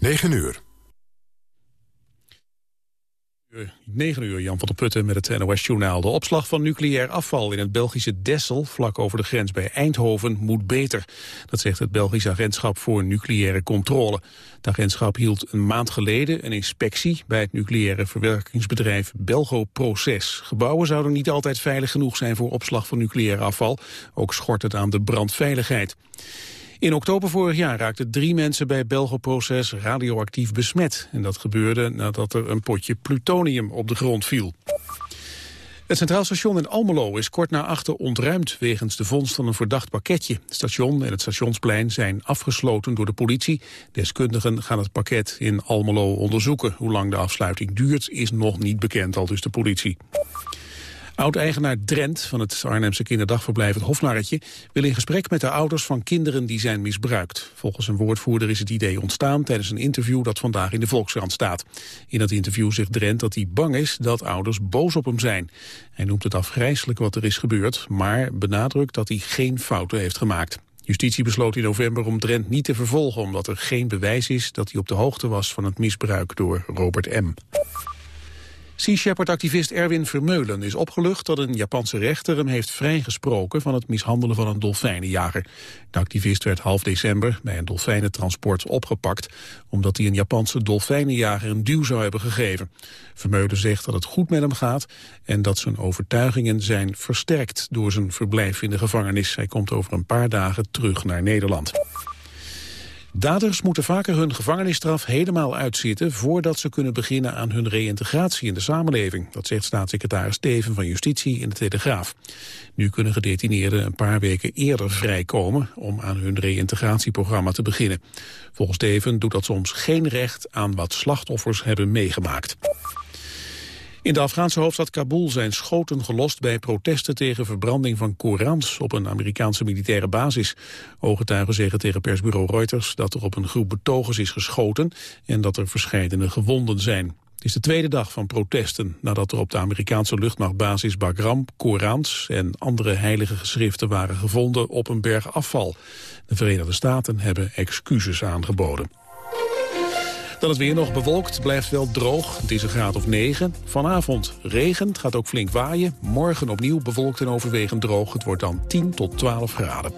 9 uur. 9 uur, Jan van der Putten met het NOS-journaal. De opslag van nucleair afval in het Belgische Dessel, vlak over de grens bij Eindhoven, moet beter. Dat zegt het Belgisch Agentschap voor Nucleaire Controle. Het agentschap hield een maand geleden een inspectie bij het nucleaire verwerkingsbedrijf Belgo Proces. Gebouwen zouden niet altijd veilig genoeg zijn voor opslag van nucleair afval. Ook schort het aan de brandveiligheid. In oktober vorig jaar raakten drie mensen bij Belgoproces radioactief besmet. En dat gebeurde nadat er een potje plutonium op de grond viel. Het Centraal Station in Almelo is kort na achter ontruimd wegens de vondst van een verdacht pakketje. Het station en het stationsplein zijn afgesloten door de politie. Deskundigen gaan het pakket in Almelo onderzoeken. Hoe lang de afsluiting duurt is nog niet bekend, al dus de politie. Oud-eigenaar Drent van het Arnhemse kinderdagverblijf Het Hofnarretje wil in gesprek met de ouders van kinderen die zijn misbruikt. Volgens een woordvoerder is het idee ontstaan tijdens een interview dat vandaag in de Volkskrant staat. In dat interview zegt Drent dat hij bang is dat ouders boos op hem zijn. Hij noemt het afgrijselijk wat er is gebeurd, maar benadrukt dat hij geen fouten heeft gemaakt. Justitie besloot in november om Drent niet te vervolgen... omdat er geen bewijs is dat hij op de hoogte was van het misbruik door Robert M. Sea Shepherd-activist Erwin Vermeulen is opgelucht dat een Japanse rechter hem heeft vrijgesproken van het mishandelen van een dolfijnenjager. De activist werd half december bij een dolfijnentransport opgepakt omdat hij een Japanse dolfijnenjager een duw zou hebben gegeven. Vermeulen zegt dat het goed met hem gaat en dat zijn overtuigingen zijn versterkt door zijn verblijf in de gevangenis. Hij komt over een paar dagen terug naar Nederland. Daders moeten vaker hun gevangenisstraf helemaal uitzitten... voordat ze kunnen beginnen aan hun reïntegratie in de samenleving. Dat zegt staatssecretaris Steven van Justitie in de Telegraaf. Nu kunnen gedetineerden een paar weken eerder vrijkomen... om aan hun reïntegratieprogramma te beginnen. Volgens Steven doet dat soms geen recht aan wat slachtoffers hebben meegemaakt. In de Afghaanse hoofdstad Kabul zijn schoten gelost bij protesten tegen verbranding van Korans op een Amerikaanse militaire basis. Ooggetuigen zeggen tegen persbureau Reuters dat er op een groep betogers is geschoten en dat er verscheidene gewonden zijn. Het is de tweede dag van protesten nadat er op de Amerikaanse luchtmachtbasis Bagram Korans en andere heilige geschriften waren gevonden op een berg afval. De Verenigde Staten hebben excuses aangeboden. Dan het weer nog bewolkt, blijft wel droog. Het is een graad of 9. Vanavond regent, gaat ook flink waaien. Morgen opnieuw bewolkt en overwegend droog. Het wordt dan 10 tot 12 graden.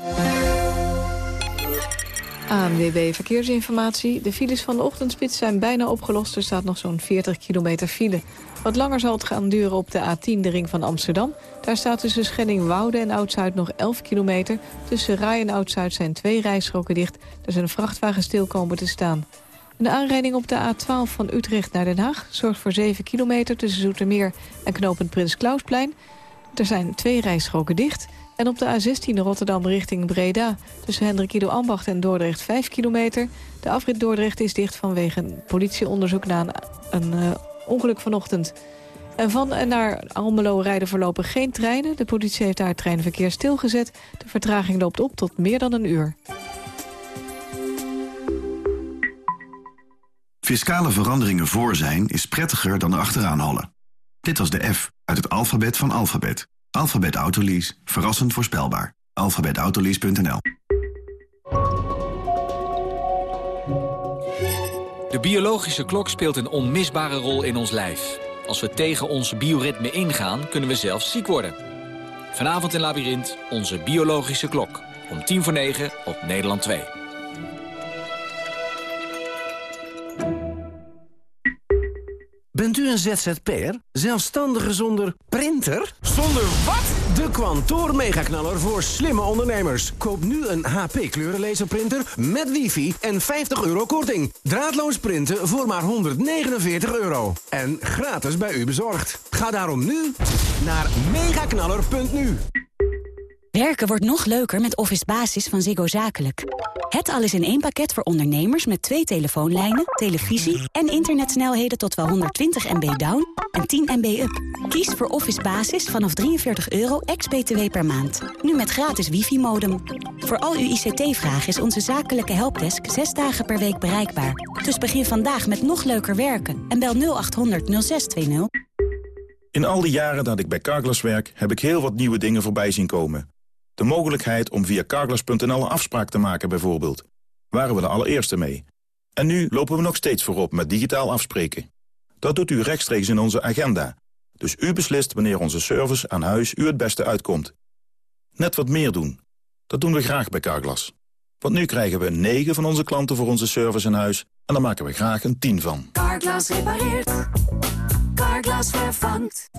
ANWB Verkeersinformatie. De files van de ochtendspits zijn bijna opgelost. Er staat nog zo'n 40 kilometer file. Wat langer zal het gaan duren op de A10, de ring van Amsterdam. Daar staat tussen Schenning-Woude en Oud-Zuid nog 11 kilometer. Tussen Rai en Oud-Zuid zijn twee rijstroken dicht. Er zijn vrachtwagen stil komen te staan. De aanrijding op de A12 van Utrecht naar Den Haag... zorgt voor 7 kilometer tussen Zoetermeer en knooppunt Prins Klausplein. Er zijn twee rijstroken dicht. En op de A16 Rotterdam richting Breda... tussen Hendrik Ambacht en Dordrecht 5 kilometer. De afrit Dordrecht is dicht vanwege een politieonderzoek... na een, uh, ongeluk vanochtend. En van en naar Almelo rijden voorlopig geen treinen. De politie heeft daar het treinverkeer stilgezet. De vertraging loopt op tot meer dan een uur. Fiscale veranderingen voor zijn is prettiger dan erachteraan hollen. Dit was de F uit het alfabet van alfabet. Alfabet Autolease. Verrassend voorspelbaar. Alfabetautolease.nl De biologische klok speelt een onmisbare rol in ons lijf. Als we tegen ons bioritme ingaan, kunnen we zelfs ziek worden. Vanavond in Labyrinth, onze biologische klok. Om tien voor negen op Nederland 2. Een ZZP'er? Zelfstandige zonder printer? Zonder wat? De Kwantoor Megaknaller voor slimme ondernemers. Koop nu een HP kleurenlaserprinter met wifi en 50 euro korting. Draadloos printen voor maar 149 euro. En gratis bij u bezorgd. Ga daarom nu naar megaknaller.nu. Werken wordt nog leuker met Office Basis van Ziggo Zakelijk. Het alles in één pakket voor ondernemers met twee telefoonlijnen, televisie... en internetsnelheden tot wel 120 MB down en 10 MB up. Kies voor Office Basis vanaf 43 euro ex-BTW per maand. Nu met gratis wifi-modem. Voor al uw ICT-vragen is onze zakelijke helpdesk 6 dagen per week bereikbaar. Dus begin vandaag met nog leuker werken en bel 0800 0620. In al die jaren dat ik bij Carglass werk, heb ik heel wat nieuwe dingen voorbij zien komen. De mogelijkheid om via carglass.nl een afspraak te maken bijvoorbeeld. Waren we de allereerste mee. En nu lopen we nog steeds voorop met digitaal afspreken. Dat doet u rechtstreeks in onze agenda. Dus u beslist wanneer onze service aan huis u het beste uitkomt. Net wat meer doen. Dat doen we graag bij Carglass. Want nu krijgen we 9 van onze klanten voor onze service in huis... en daar maken we graag een 10 van. Carglass repareert. Carglass vervangt.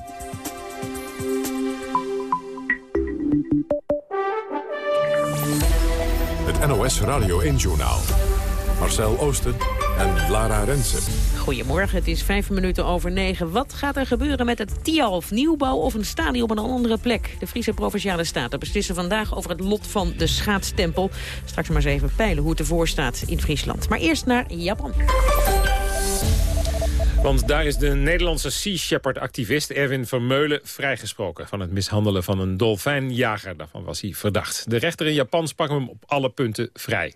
NOS Radio 1-journaal. Marcel Oosten en Lara Rensen. Goedemorgen, het is vijf minuten over negen. Wat gaat er gebeuren met het Tialf? Nieuwbouw of een stadion op een andere plek? De Friese Provinciale Staten beslissen vandaag over het lot van de schaatstempel. Straks maar eens even peilen hoe het ervoor staat in Friesland. Maar eerst naar Japan. Want daar is de Nederlandse Sea Shepherd-activist Erwin Vermeulen vrijgesproken... van het mishandelen van een dolfijnjager. Daarvan was hij verdacht. De rechter in Japan sprak hem op alle punten vrij.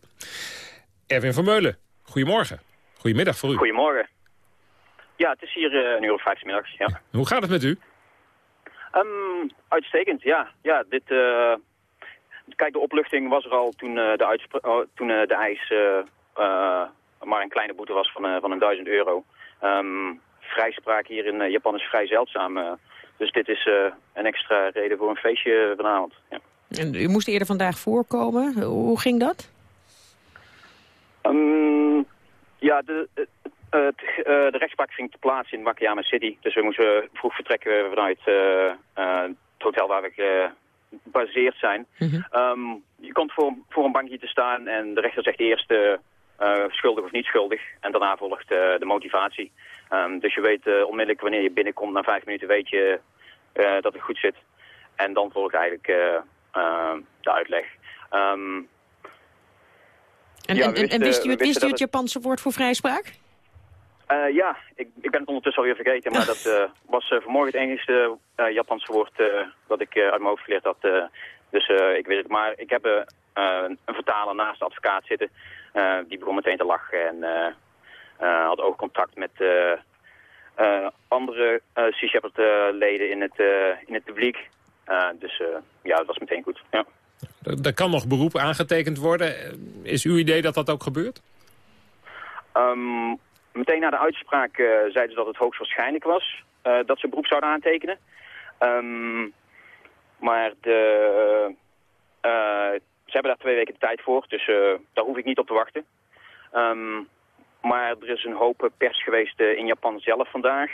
Erwin Vermeulen, goedemorgen. Goedemiddag voor u. Goedemorgen. Ja, het is hier uh, een uur of vijf middags, ja. Hoe gaat het met u? Um, uitstekend, ja. Ja, dit... Uh, kijk, de opluchting was er al toen, uh, de, oh, toen de ijs maar een kleine boete was van, van een duizend euro. Um, vrijspraak hier in Japan is vrij zeldzaam. dus dit is een extra reden voor een feestje vanavond. Ja. En u moest eerder vandaag voorkomen. Hoe ging dat? Um, ja, de, uh, de rechtspraak ging te plaatsen in Wakayama City. Dus we moesten vroeg vertrekken vanuit het hotel waar we gebaseerd zijn. Mm um, je komt voor, voor een bankje te staan en de rechter zegt eerst schuldig of niet schuldig. En daarna volgt de motivatie. Um, dus je weet onmiddellijk wanneer je binnenkomt, na vijf minuten weet je dat het goed zit. En dan volgt eigenlijk de uitleg. Um, en, ja, en, en wist u het, wist u het Japanse woord voor vrijspraak? Uh, ja, ik, ik ben het ondertussen alweer vergeten, maar dat uh, was uh, vanmorgen het enige Japanse woord dat ik uit mijn hoofd geleerd had. dus ik wist het. Maar ik heb een vertaler naast de advocaat zitten. die begon meteen te lachen en had ook contact met andere Sea Shepherd-leden in, het in het publiek. dus ja, dat was meteen goed. Ja. Er kan nog beroep aangetekend worden. Is uw idee dat dat ook gebeurt? Um, meteen na de uitspraak uh, zeiden ze dat het hoogstwaarschijnlijk was uh, dat ze beroep zouden aantekenen. Um, maar de, uh, ze hebben daar twee weken de tijd voor, dus daar hoef ik niet op te wachten. Um, maar er is een hoop pers geweest in Japan zelf vandaag.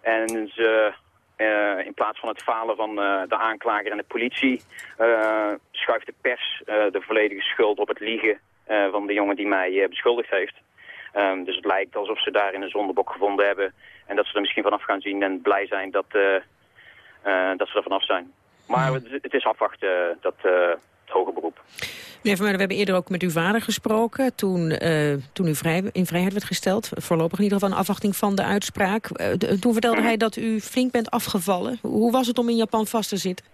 En ze uh, in plaats van het falen van uh, de aanklager en de politie uh, schuift de pers de volledige schuld op het liegen van de jongen die mij beschuldigd heeft. Um, dus het lijkt alsof ze daarin een zondebok gevonden hebben en dat ze er misschien vanaf gaan zien en blij zijn dat, dat ze er vanaf zijn. Maar het, het is afwachten dat hoger beroep. Meneer Vermeulen, we hebben eerder ook met uw vader gesproken... toen, uh, toen u vrij, in vrijheid werd gesteld. Voorlopig in ieder geval een afwachting van de uitspraak. Uh, toen vertelde hij dat u flink bent afgevallen. Hoe was het om in Japan vast te zitten?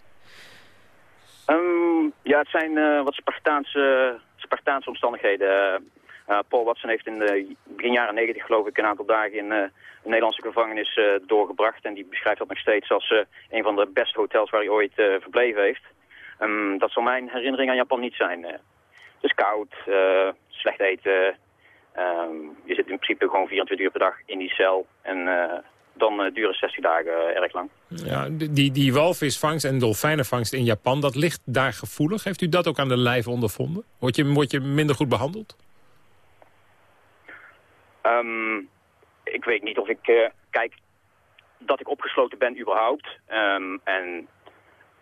Um, ja, het zijn uh, wat Spartaanse, Spartaanse omstandigheden. Paul Watson heeft in de begin jaren negentig geloof ik een aantal dagen in een Nederlandse gevangenis doorgebracht. En die beschrijft dat nog steeds als een van de beste hotels waar hij ooit verbleven heeft. Um, dat zal mijn herinnering aan Japan niet zijn. het is koud, uh, slecht eten. Um, je zit in principe gewoon 24 uur per dag in die cel. En uh, dan duren 60 dagen erg lang. Ja, die, die walvisvangst en dolfijnenvangst in Japan, dat ligt daar gevoelig. Heeft u dat ook aan de lijf ondervonden? Word je, word je minder goed behandeld? Um, ik weet niet of ik... kijk, dat ik opgesloten ben überhaupt. Um, en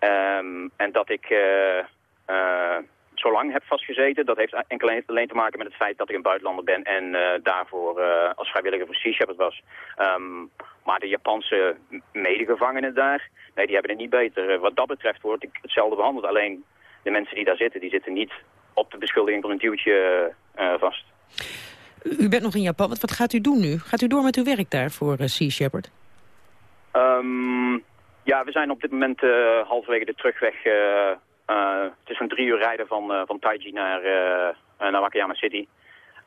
Um, en dat ik uh, uh, zo lang heb vastgezeten, dat heeft enkel alleen te maken met het feit dat ik een buitenlander ben en uh, daarvoor als vrijwilliger voor Sea Shepherd was. Um, maar de Japanse medegevangenen daar, nee, die hebben het niet beter. wat dat betreft word ik hetzelfde behandeld. Alleen de mensen die daar zitten, die zitten niet op de beschuldiging van een duwtje vast. U bent nog in Japan. Wat, wat gaat u doen nu? Gaat u door met uw werk daar voor Sea Shepherd? Um, ja, we zijn op dit moment uh, halverwege de terugweg. Uh, uh, het is een drie uur rijden van, van Taiji naar, naar Wakayama City.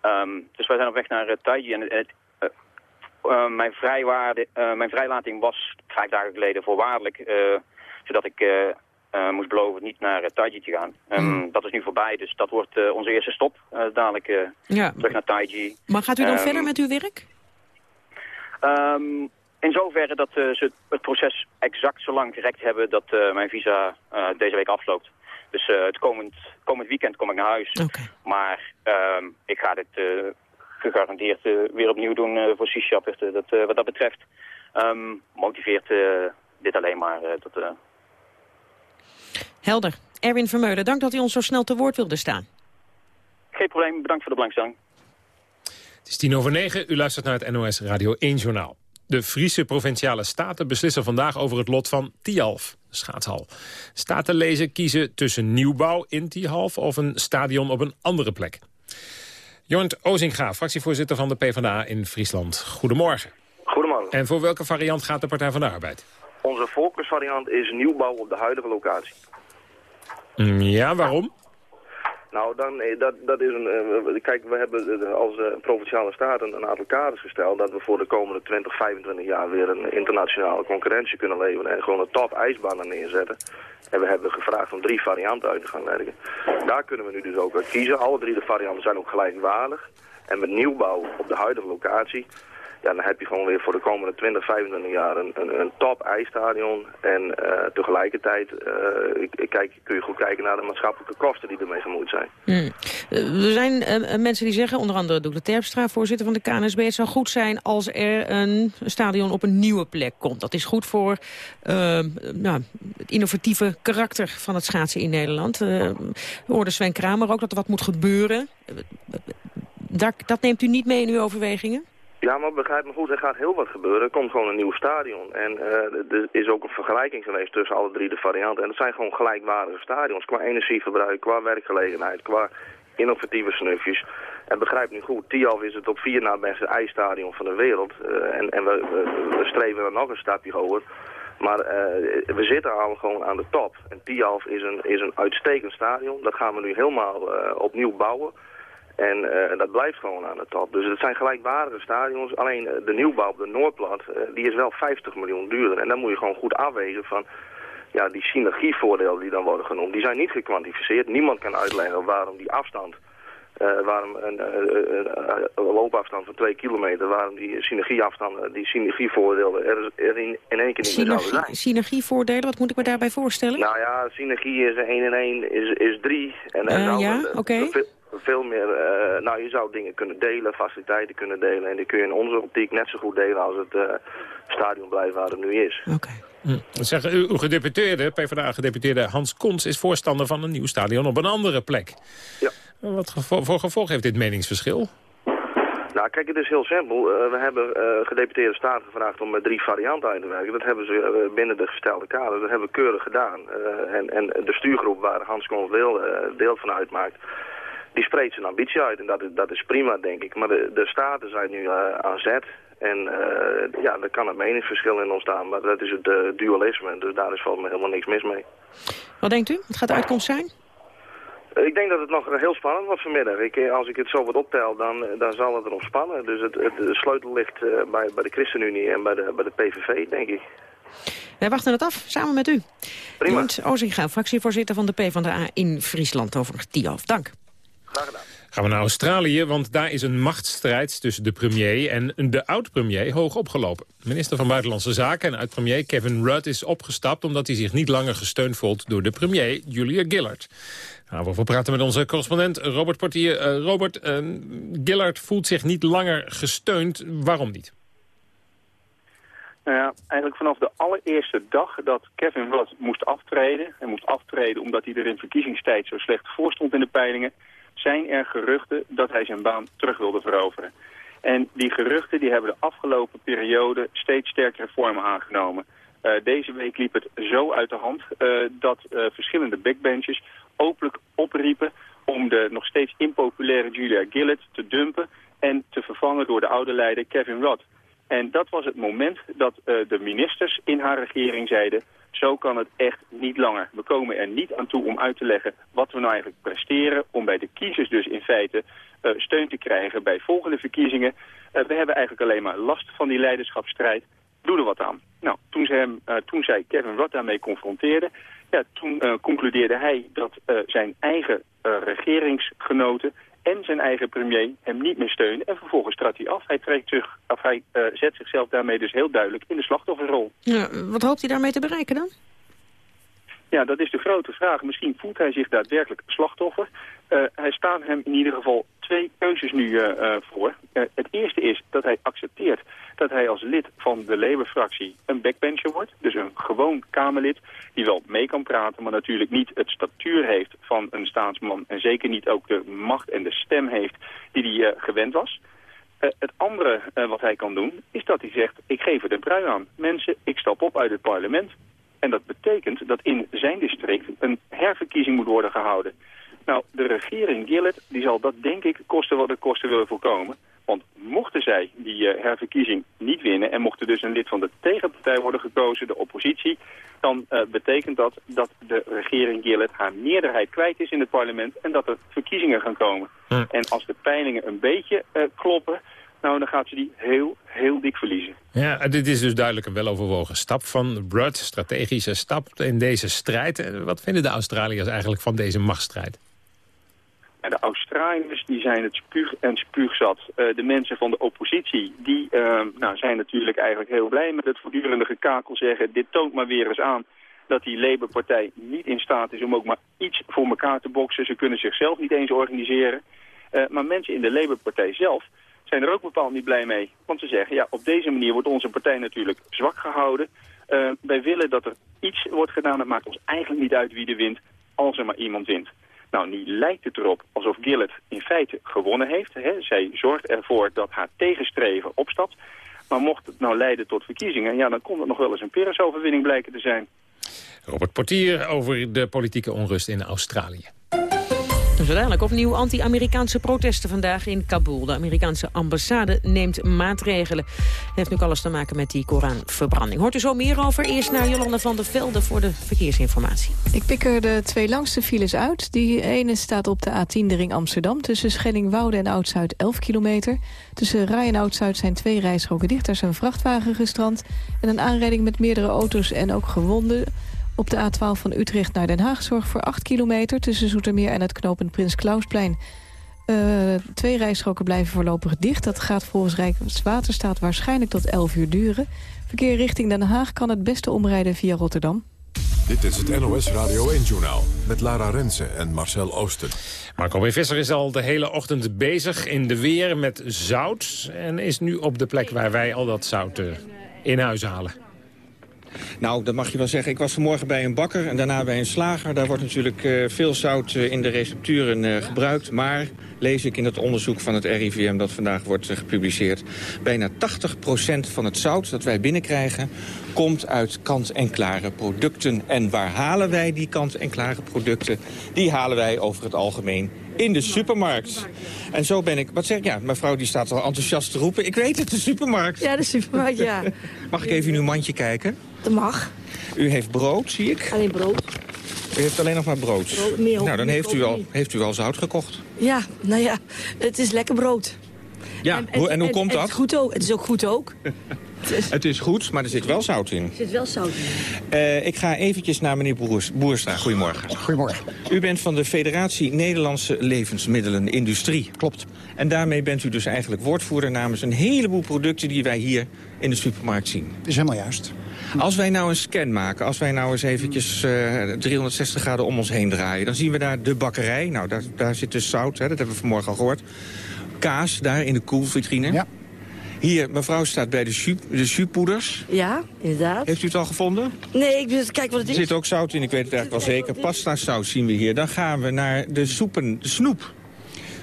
Um, dus wij zijn op weg naar Taiji. En het, mijn, vrijwaarde, mijn vrijlating was vijf dagen geleden voorwaardelijk. zodat ik eh, moest beloven niet naar uh, Taiji te gaan. Um, Dat is nu voorbij, dus dat wordt uh, onze eerste stop. dadelijk ja. terug naar Taiji. Maar gaat u dan Um, verder met uw werk? Um, in zoverre dat ze het proces exact zo lang gerekt hebben dat mijn visa deze week afloopt. Dus het komend, komend weekend kom ik naar huis. Okay. Maar um, ik ga dit gegarandeerd weer opnieuw doen voor. Dat, wat dat betreft um, motiveert dit alleen maar tot... Helder. Erwin Vermeulen, dank dat u ons zo snel te woord wilde staan. Geen probleem, bedankt voor de belangstelling. Het is tien over negen, u luistert naar het NOS Radio 1 Journaal. De Friese Provinciale Staten beslissen vandaag over het lot van Tialf, de schaatshal. Statenlezen kiezen tussen nieuwbouw in Tialf of een stadion op een andere plek. Jornt Ozinga, fractievoorzitter van de PvdA in Friesland. Goedemorgen. Goedemorgen. En voor welke variant gaat de Partij van de Arbeid? Onze voorkeursvariant is nieuwbouw op de huidige locatie. Mm, ja, waarom? Nou, dan, dat, dat is een... Uh, kijk, we hebben als uh, Provinciale Staten een aantal kaders gesteld... dat we voor de komende 20, 25 jaar weer een internationale concurrentie kunnen leveren... en gewoon een top ijsbanen neerzetten. En we hebben gevraagd om drie varianten uit te gaan werken. Daar kunnen we nu dus ook uit kiezen. Alle drie de varianten zijn ook gelijkwaardig. En met nieuwbouw op de huidige locatie ja, dan heb je gewoon weer voor de komende 20, 25 jaar een, een, een top ijsstadion. En uh, tegelijkertijd uh, kijk, kun je goed kijken naar de maatschappelijke kosten die ermee gemoeid zijn. Hmm. Er zijn uh, mensen die zeggen, onder andere Doekle Terpstra, voorzitter van de KNSB... het zou goed zijn als er een stadion op een nieuwe plek komt. Dat is goed voor nou, het innovatieve karakter van het schaatsen in Nederland. we hoorden Sven Kramer ook dat er wat moet gebeuren. Dat neemt u niet mee in uw overwegingen? Ja, maar begrijp me goed, er gaat heel wat gebeuren. Er komt gewoon een nieuw stadion. En uh, er is ook een vergelijking geweest tussen alle drie de varianten. En dat zijn gewoon gelijkwaardige stadions. Qua energieverbruik, qua werkgelegenheid, qua innovatieve snufjes. En begrijp nu goed, Tialf is het op vier na beste ijsstadion van de wereld. Uh, en en we, streven er nog een stapje hoger. Maar uh, we zitten al gewoon aan de top. En Tialf is een, is een uitstekend stadion. Dat gaan we nu helemaal opnieuw bouwen. En uh, dat blijft gewoon aan de top. Dus het zijn gelijkwaardige stadions. Alleen uh, de nieuwbouw op de Noordplat, uh, die is wel 50 miljoen duurder. En dan moet je gewoon goed afwegen van... Ja, die synergievoordelen die dan worden genoemd, die zijn niet gekwantificeerd. Niemand kan uitleggen waarom die afstand... waarom een, een loopafstand van 2 kilometer, waarom die synergieafstanden, die synergievoordelen er, er in, in één keer niet Synergie, meer zouden zijn. Synergievoordelen, wat moet ik me daarbij voorstellen? Nou ja, synergie is 1 en 1 is, is 3. En, en nou, ja, oké. Okay veel meer, uh, nou je zou dingen kunnen delen, faciliteiten kunnen delen. En die kun je in onze optiek net zo goed delen als het uh, stadion blijft waar het nu is. Oké. Okay. Hm. Zeg, uw gedeputeerde, PvdA-gedeputeerde Hans Kons is voorstander van een nieuw stadion op een andere plek. Ja. Wat gevo voor gevolg heeft dit meningsverschil? Nou, kijk, het is heel simpel. Uh, we hebben uh, gedeputeerde staten gevraagd om met drie varianten uit te werken. Dat hebben ze uh, binnen de gestelde kaders. Dat hebben we keurig gedaan. en, en de stuurgroep waar Hans Kons deel, deel van uitmaakt die spreekt zijn ambitie uit. En dat is, dat is prima, denk ik. Maar de, de staten zijn nu uh, aan zet. En uh, ja, daar kan een meningsverschil in ontstaan. Maar dat is het uh, dualisme. Dus daar is volgens mij helemaal niks mis mee. Wat denkt u? Wat gaat de uitkomst zijn? Ik denk dat het nog heel spannend wordt vanmiddag. Ik, als ik het zo wat optel, dan, dan zal het erop spannen. Dus het, het, de sleutel ligt bij, bij de ChristenUnie en bij de, bij de PVV, denk ik. Wij wachten het af, samen met u. Prima. Ozinga, fractievoorzitter van de PvdA in Friesland over Tialf. Dank. Graag gedaan. Gaan we naar Australië, want daar is een machtsstrijd tussen de premier en de oud-premier hoog opgelopen. Minister van Buitenlandse Zaken en oud-premier Kevin Rudd is opgestapt omdat hij zich niet langer gesteund voelt door de premier Julia Gillard. Nou, we praten met onze correspondent Robert Portier. Uh, Robert, uh, Gillard voelt zich niet langer gesteund. Waarom niet? Nou ja, eigenlijk vanaf de allereerste dag dat Kevin Rudd moest aftreden... en moest aftreden omdat hij er in verkiezingstijd zo slecht voor stond in de peilingen zijn er geruchten dat hij zijn baan terug wilde veroveren. En die geruchten die hebben de afgelopen periode steeds sterkere vormen aangenomen. Uh, deze week liep het zo uit de hand uh, dat uh, verschillende backbenches openlijk opriepen om de nog steeds impopulaire Julia Gillard te dumpen en te vervangen door de oude leider Kevin Rudd. En dat was het moment dat de ministers in haar regering zeiden... Zo kan het echt niet langer. We komen er niet aan toe om uit te leggen wat we nou eigenlijk presteren... om bij de kiezers dus in feite uh, steun te krijgen bij volgende verkiezingen. Uh, we hebben eigenlijk alleen maar last van die leiderschapsstrijd. Doe er wat aan. Nou, toen, ze hem, uh, toen zij Kevin Rudd daarmee confronteerde, ja, toen concludeerde hij dat zijn eigen regeringsgenoten en zijn eigen premier hem niet meer steunen. En vervolgens trad hij af. Hij, trekt zich, of hij zet zichzelf daarmee dus heel duidelijk in de slachtofferrol. Ja, wat hoopt hij daarmee te bereiken dan? Ja, dat is de grote vraag. Misschien voelt hij zich daadwerkelijk slachtoffer. Uh, hij staat hem in ieder geval twee keuzes nu uh, uh, voor. het eerste is dat hij accepteert dat hij als lid van de Labour-fractie een backbencher wordt. Dus een gewoon Kamerlid die wel mee kan praten, maar natuurlijk niet het statuur heeft van een staatsman. En zeker niet ook de macht en de stem heeft die hij gewend was. het andere wat hij kan doen is dat hij zegt, ik geef er de brui aan. Mensen, ik stap op uit het parlement. En dat betekent dat in zijn district een herverkiezing moet worden gehouden. Nou, de regering Gillett die zal dat denk ik kosten wat de kosten willen voorkomen. Want mochten zij die uh, herverkiezing niet winnen en mochten dus een lid van de tegenpartij worden gekozen, de oppositie, dan uh, betekent dat dat de regering Gillett haar meerderheid kwijt is in het parlement en dat er verkiezingen gaan komen. Hm. En als de peilingen een beetje uh, kloppen, nou, dan gaat ze die heel, heel dik verliezen. Ja, dit is dus duidelijk een weloverwogen stap van Rudd, strategische stap in deze strijd. Wat vinden de Australiërs eigenlijk van deze machtsstrijd? Ja, de Australiërs die zijn het spuug en spuugzat. Uh, de mensen van de oppositie die uh, nou, zijn natuurlijk eigenlijk heel blij met het voortdurende gekakel zeggen... dit toont maar weer eens aan dat die Labour-partij niet in staat is om ook maar iets voor elkaar te boksen. Ze kunnen zichzelf niet eens organiseren. Uh, maar mensen in de Labour-partij zelf zijn er ook bepaald niet blij mee. Want ze zeggen, ja, op deze manier wordt onze partij natuurlijk zwak gehouden. Uh, wij willen dat er iets wordt gedaan. Het maakt ons eigenlijk niet uit wie er wint, als er maar iemand wint. Nou, nu lijkt het erop alsof Gillett in feite gewonnen heeft. Hè. Zij zorgt ervoor dat haar tegenstreven opstapt. Maar mocht het nou leiden tot verkiezingen... ja, dan kon het nog wel eens een Pyrrhus-overwinning blijken te zijn. Robert Portier over de politieke onrust in Australië. Uiteindelijk opnieuw anti-Amerikaanse protesten vandaag in Kabul. De Amerikaanse ambassade neemt maatregelen. Heeft nu alles te maken met die Koranverbranding. Hoort u zo meer over? Eerst naar Jolanda van der Velde voor de verkeersinformatie. Ik pik er de twee langste files uit. Die ene staat op de A10 de ring Amsterdam... tussen Schellingwoude en Oud-Zuid 11 kilometer. Tussen Rij en Oud-Zuid zijn twee rijstroken dicht. Daar is een vrachtwagen gestrand. En een aanrijding met meerdere auto's en ook gewonden... Op de A12 van Utrecht naar Den Haag zorgt voor 8 kilometer... tussen Zoetermeer en het knooppunt Prins Klausplein. Uh, twee rijstroken blijven voorlopig dicht. Dat gaat volgens Rijkswaterstaat waarschijnlijk tot 11 uur duren. Verkeer richting Den Haag kan het beste omrijden via Rotterdam. Dit is het NOS Radio 1-journaal met Lara Rensen en Marcel Oosten. Marco B. Visser is al de hele ochtend bezig in de weer met zout... en is nu op de plek waar wij al dat zout uh, in huis halen. Nou, dat mag je wel zeggen. Ik was vanmorgen bij een bakker en daarna bij een slager. Daar wordt natuurlijk uh, veel zout uh, in de recepturen uh, gebruikt. Maar, lees ik in het onderzoek van het RIVM dat vandaag wordt gepubliceerd... bijna 80% van het zout dat wij binnenkrijgen... komt uit kant-en-klare producten. En waar halen wij die kant-en-klare producten? Die halen wij over het algemeen in de supermarkt. En zo ben ik... Wat zeg ik? Ja, mevrouw die staat al enthousiast te roepen. Ik weet het, de supermarkt. Ja, de supermarkt, ja. Mag ik even in uw mandje kijken? Dat mag. U heeft brood, zie ik. Alleen brood. U heeft alleen nog maar brood. brood meer, nou, dan heeft u, al, heeft u al zout gekocht. Ja, nou ja, het is lekker brood. Ja, en, en, en hoe komt dat? Het is, goed ook, het is ook goed ook. Het is goed, maar er zit wel zout in. Er zit wel zout in. Uh, ik ga eventjes naar meneer Boers, Boerstra. Goedemorgen. Goedemorgen. U bent van de Federatie Nederlandse Levensmiddelenindustrie. Klopt. En daarmee bent u dus eigenlijk woordvoerder namens een heleboel producten... die wij hier in de supermarkt zien. Dat is helemaal juist. Als wij nou een scan maken, als wij nou eens eventjes uh, 360 graden om ons heen draaien... dan zien we daar de bakkerij. Nou, daar, daar zit dus zout, hè, dat hebben we vanmorgen al gehoord. Kaas, daar in de koelvitrine. Ja. Hier, mevrouw staat bij de jus, de juspoeders. Ja, inderdaad. Heeft u het al gevonden? Nee, ik wil kijk wat het is. Er zit ook zout in, ik weet het eigenlijk wel zeker. Pasta saus zien we hier. Dan gaan we naar de soepen, de snoep.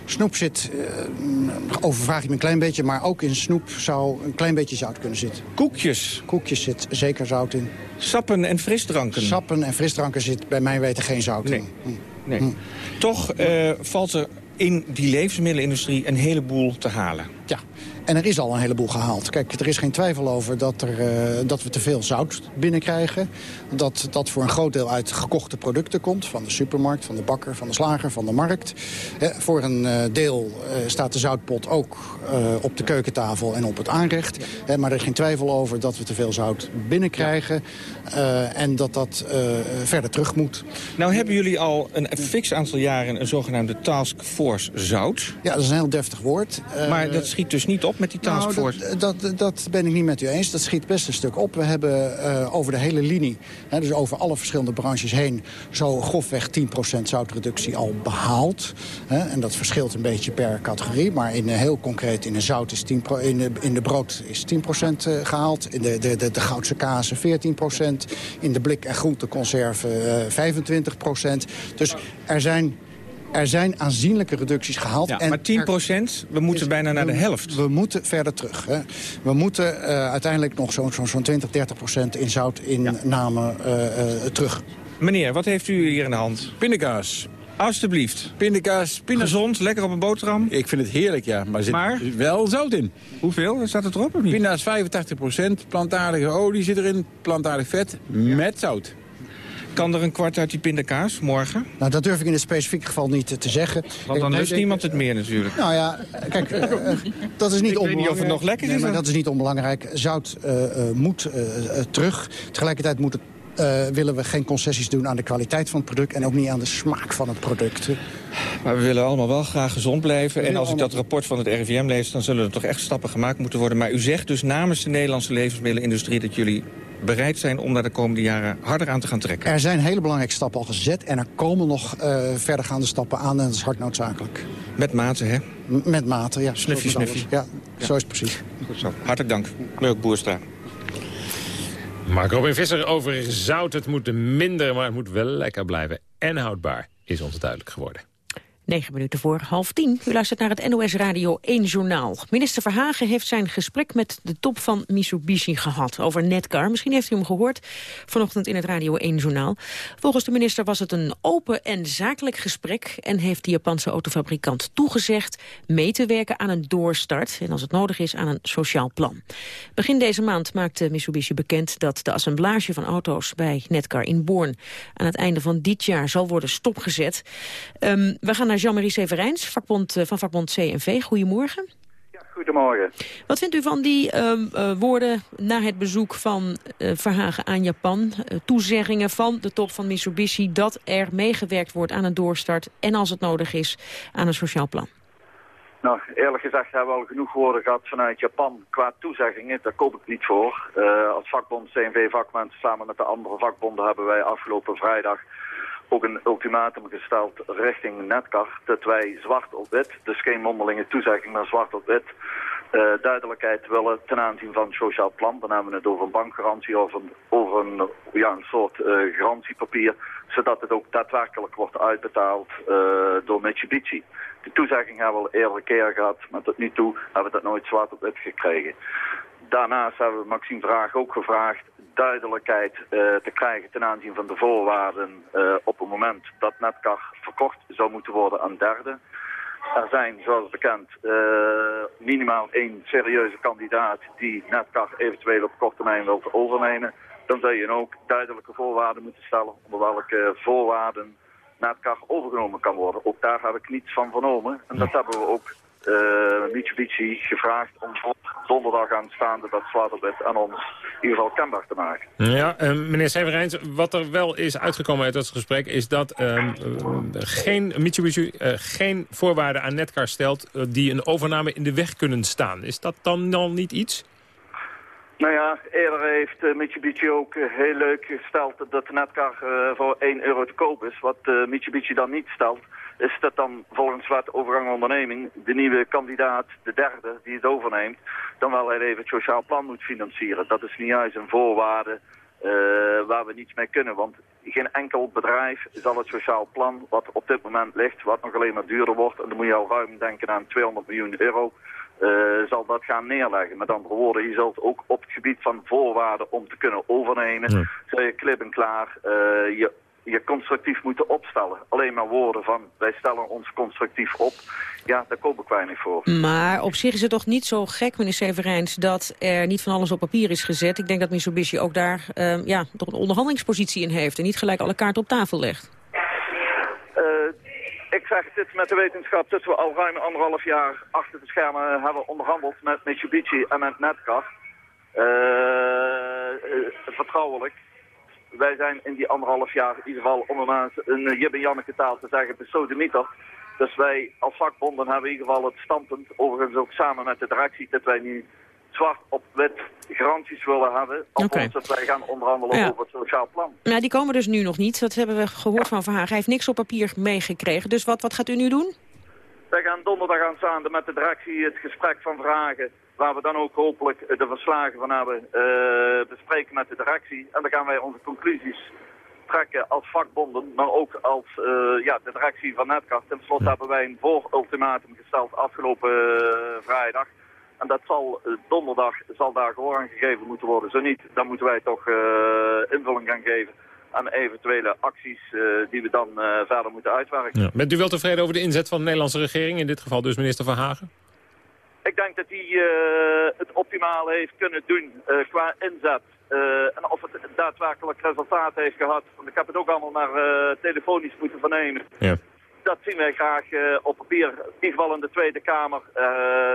Snoep zit, uh, overvraag je me een klein beetje, maar ook in snoep zou een klein beetje zout kunnen zitten. Koekjes? Koekjes zit zeker zout in. Sappen en frisdranken? Sappen en frisdranken zit bij mijn weten geen zout nee. in. Hm. Nee. Hm. Toch uh, valt er in die levensmiddelenindustrie een heleboel te halen. Ja, en er is al een heleboel gehaald. Kijk, er is geen twijfel over dat, er, eh, dat we te veel zout binnenkrijgen. Dat dat voor een groot deel uit gekochte producten komt. Van de supermarkt, van de bakker, van de slager, van de markt. voor een eh, deel eh, staat de zoutpot ook op de keukentafel en op het aanrecht. maar er is geen twijfel over dat we te veel zout binnenkrijgen. en dat dat verder terug moet. Nou hebben jullie al een fix aantal jaren een zogenaamde task force zout. Ja, dat is een heel deftig woord. maar dat schiet dus niet op met die taskforce? Nou, dat, dat, dat, ben ik niet met u eens. Dat schiet best een stuk op. We hebben uh, over de hele linie, hè, dus over alle verschillende branches heen... zo grofweg 10% zoutreductie al behaald. Hè, en dat verschilt een beetje per categorie. Maar in, heel concreet in de zout is 10 in, de, in de brood is 10% uh, gehaald. In de, de, de, de goudse kazen 14%. In de blik- en groenteconserven uh, 25%. Dus er zijn er zijn aanzienlijke reducties gehaald. Ja, maar 10 procent, we moeten bijna naar de helft. We moeten verder terug. Hè. We moeten uh, uiteindelijk nog zo'n zo, zo 20, 30 procent in zoutinname ja. uh, uh, terug. Meneer, wat heeft u hier in de hand? Pindakaas. Alsjeblieft. Pindakaas. Pindas... Gezond, lekker op een boterham? Ik vind het heerlijk, ja. Maar er zit maar? wel zout in. Hoeveel? Staat het erop of niet? Pinda's 85 procent. Plantaardige olie zit erin. Plantaardig vet. Ja. Met zout. Kan er een kwart uit die pindakaas morgen? Nou, dat durf ik in het specifieke geval niet te zeggen. Want dan lust niemand het meer natuurlijk. Nou ja, kijk, uh, dat is niet ik onbelangrijk. weet niet of het nog lekker nee, is. maar dat is niet onbelangrijk. Zout uh, moet terug. Tegelijkertijd moet het uh, willen we geen concessies doen aan de kwaliteit van het product... en ook niet aan de smaak van het product. Maar we willen allemaal wel graag gezond blijven. En als ik dat rapport van het RIVM lees... dan zullen er toch echt stappen gemaakt moeten worden. Maar u zegt dus namens de Nederlandse levensmiddelenindustrie... dat jullie bereid zijn om daar de komende jaren harder aan te gaan trekken? Er zijn hele belangrijke stappen al gezet en er komen nog uh, verdergaande stappen aan en dat is hard noodzakelijk. Met mate, hè? M met mate, ja. Snuffie, snuffie. Ja, ja, zo is het precies. Goed zo. Hartelijk dank. Melk Boerstra. Mark Robin Visser over zout. Het moet minder, maar het moet wel lekker blijven. En houdbaar, is ons duidelijk geworden. 9 minuten voor half tien. U luistert naar het NOS Radio 1 Journaal. Minister Verhagen heeft zijn gesprek met de top van Mitsubishi gehad over Netcar. Misschien heeft u hem gehoord vanochtend in het Radio 1 Journaal. Volgens de minister was het een open en zakelijk gesprek... en heeft de Japanse autofabrikant toegezegd mee te werken aan een doorstart... en als het nodig is aan een sociaal plan. Begin deze maand maakte Mitsubishi bekend dat de assemblage van auto's... bij Netcar in Born aan het einde van dit jaar zal worden stopgezet. Um, we gaan naar Jean-Marie Severijns, vakbond, uh, van vakbond CNV. Goedemorgen. Ja, goedemorgen. Wat vindt u van die uh, uh, woorden na het bezoek van Verhagen aan Japan? toezeggingen van de top van Mitsubishi dat er meegewerkt wordt aan een doorstart... en als het nodig is aan een sociaal plan? Nou, eerlijk gezegd hebben we al genoeg woorden gehad vanuit Japan qua toezeggingen. Daar koop ik niet voor. als vakbond CNV-vakmensen samen met de andere vakbonden hebben wij afgelopen vrijdag ook een ultimatum gesteld richting Netcar. Dat wij zwart op wit, dus geen mondelinge toezegging, maar zwart op wit... Uh, duidelijkheid willen ten aanzien van het sociaal plan. Dan hebben we het over een bankgarantie of een, over een, ja, een soort uh, garantiepapier. Zodat het ook daadwerkelijk wordt uitbetaald uh, door Mitsubishi. De toezegging hebben we al eerder keer gehad, maar tot nu toe hebben we dat nooit zwart op wit gekregen. Daarnaast hebben we Maxime Vraag ook gevraagd duidelijkheid uh, te krijgen ten aanzien van de voorwaarden uh, op het moment dat Netcar verkocht zou moeten worden aan derden. Er zijn, zoals bekend, uh, minimaal één serieuze kandidaat die Netcar eventueel op korte termijn wil overnemen. Dan zou je ook duidelijke voorwaarden moeten stellen onder welke voorwaarden Netcar overgenomen kan worden. Ook daar heb ik niets van vernomen. En dat hebben we ook uh, Mitsubishi gevraagd om voor donderdag aanstaande dat zwart aan ons in ieder geval kenbaar te maken. Ja, uh, meneer Severijns, wat er wel is uitgekomen uit dat gesprek is dat uh, geen Mitsubishi geen voorwaarden aan Netcar stelt die een overname in de weg kunnen staan. Is dat dan al niet iets? Nou ja, eerder heeft Mitsubishi ook heel leuk gesteld dat de Netcar voor 1 euro te koop is. Wat Mitsubishi dan niet stelt, is dat dan volgens wet overgang onderneming de nieuwe kandidaat, de derde die het overneemt, dan wel even het sociaal plan moet financieren. Dat is niet juist een voorwaarde waar we niets mee kunnen. Want geen enkel bedrijf zal het sociaal plan wat op dit moment ligt, wat nog alleen maar duurder wordt, en dan moet je al ruim denken aan 200 miljoen euro, uh, zal dat gaan neerleggen. Met andere woorden, je zult ook op het gebied van voorwaarden om te kunnen overnemen, ja. zul je klip en klaar uh, je je constructief moeten opstellen. Alleen maar woorden van wij stellen ons constructief op. Ja, daar koop ik weinig voor. Maar op zich is het toch niet zo gek, meneer Severijns... dat er niet van alles op papier is gezet. Ik denk dat Mitsubishi ook daar ehm, ja, toch een onderhandelingspositie in heeft... en niet gelijk alle kaarten op tafel legt. Eh, ik zeg, het is met de wetenschap dat we al ruim anderhalf jaar achter de schermen hebben onderhandeld met Mitsubishi en met Netcar. Eh, eh, vertrouwelijk. Wij zijn in die anderhalf jaar in ieder geval, om maar een eh, Jib en Janneke taal te zeggen, besodemieter. Dus wij als vakbonden hebben in ieder geval het standpunt, overigens ook samen met de directie, dat wij nu zwart op wit garanties willen hebben. Alvorens dat wij gaan onderhandelen Ja. over het sociaal plan. Nou, die komen dus nu nog niet. Dat hebben we gehoord van Verhagen. Hij heeft niks op papier meegekregen. Dus wat, wat gaat u nu doen? Wij gaan donderdag aanstaande met de directie het gesprek van vragen, waar we dan ook hopelijk de verslagen van hebben, eh, bespreken met de directie. En dan gaan wij onze conclusies trekken als vakbonden, maar ook als eh, ja, de directie van Netcast. Ten slotte hebben wij een voorultimatum gesteld afgelopen eh, vrijdag. En dat zal eh, donderdag zal daar gehoor aan gegeven moeten worden. Zo niet, dan moeten wij toch eh, invulling gaan geven aan eventuele acties eh, die we dan eh, verder moeten uitwerken. Ja. Bent u wel tevreden over de inzet van de Nederlandse regering? In dit geval dus minister Van Hagen? Ik denk dat hij eh, het optimaal heeft kunnen doen eh, qua inzet. Eh, en of het daadwerkelijk resultaat heeft gehad. Want ik heb het ook allemaal maar telefonisch moeten vernemen. Ja. Dat zien wij graag op papier. In ieder geval in de Tweede Kamer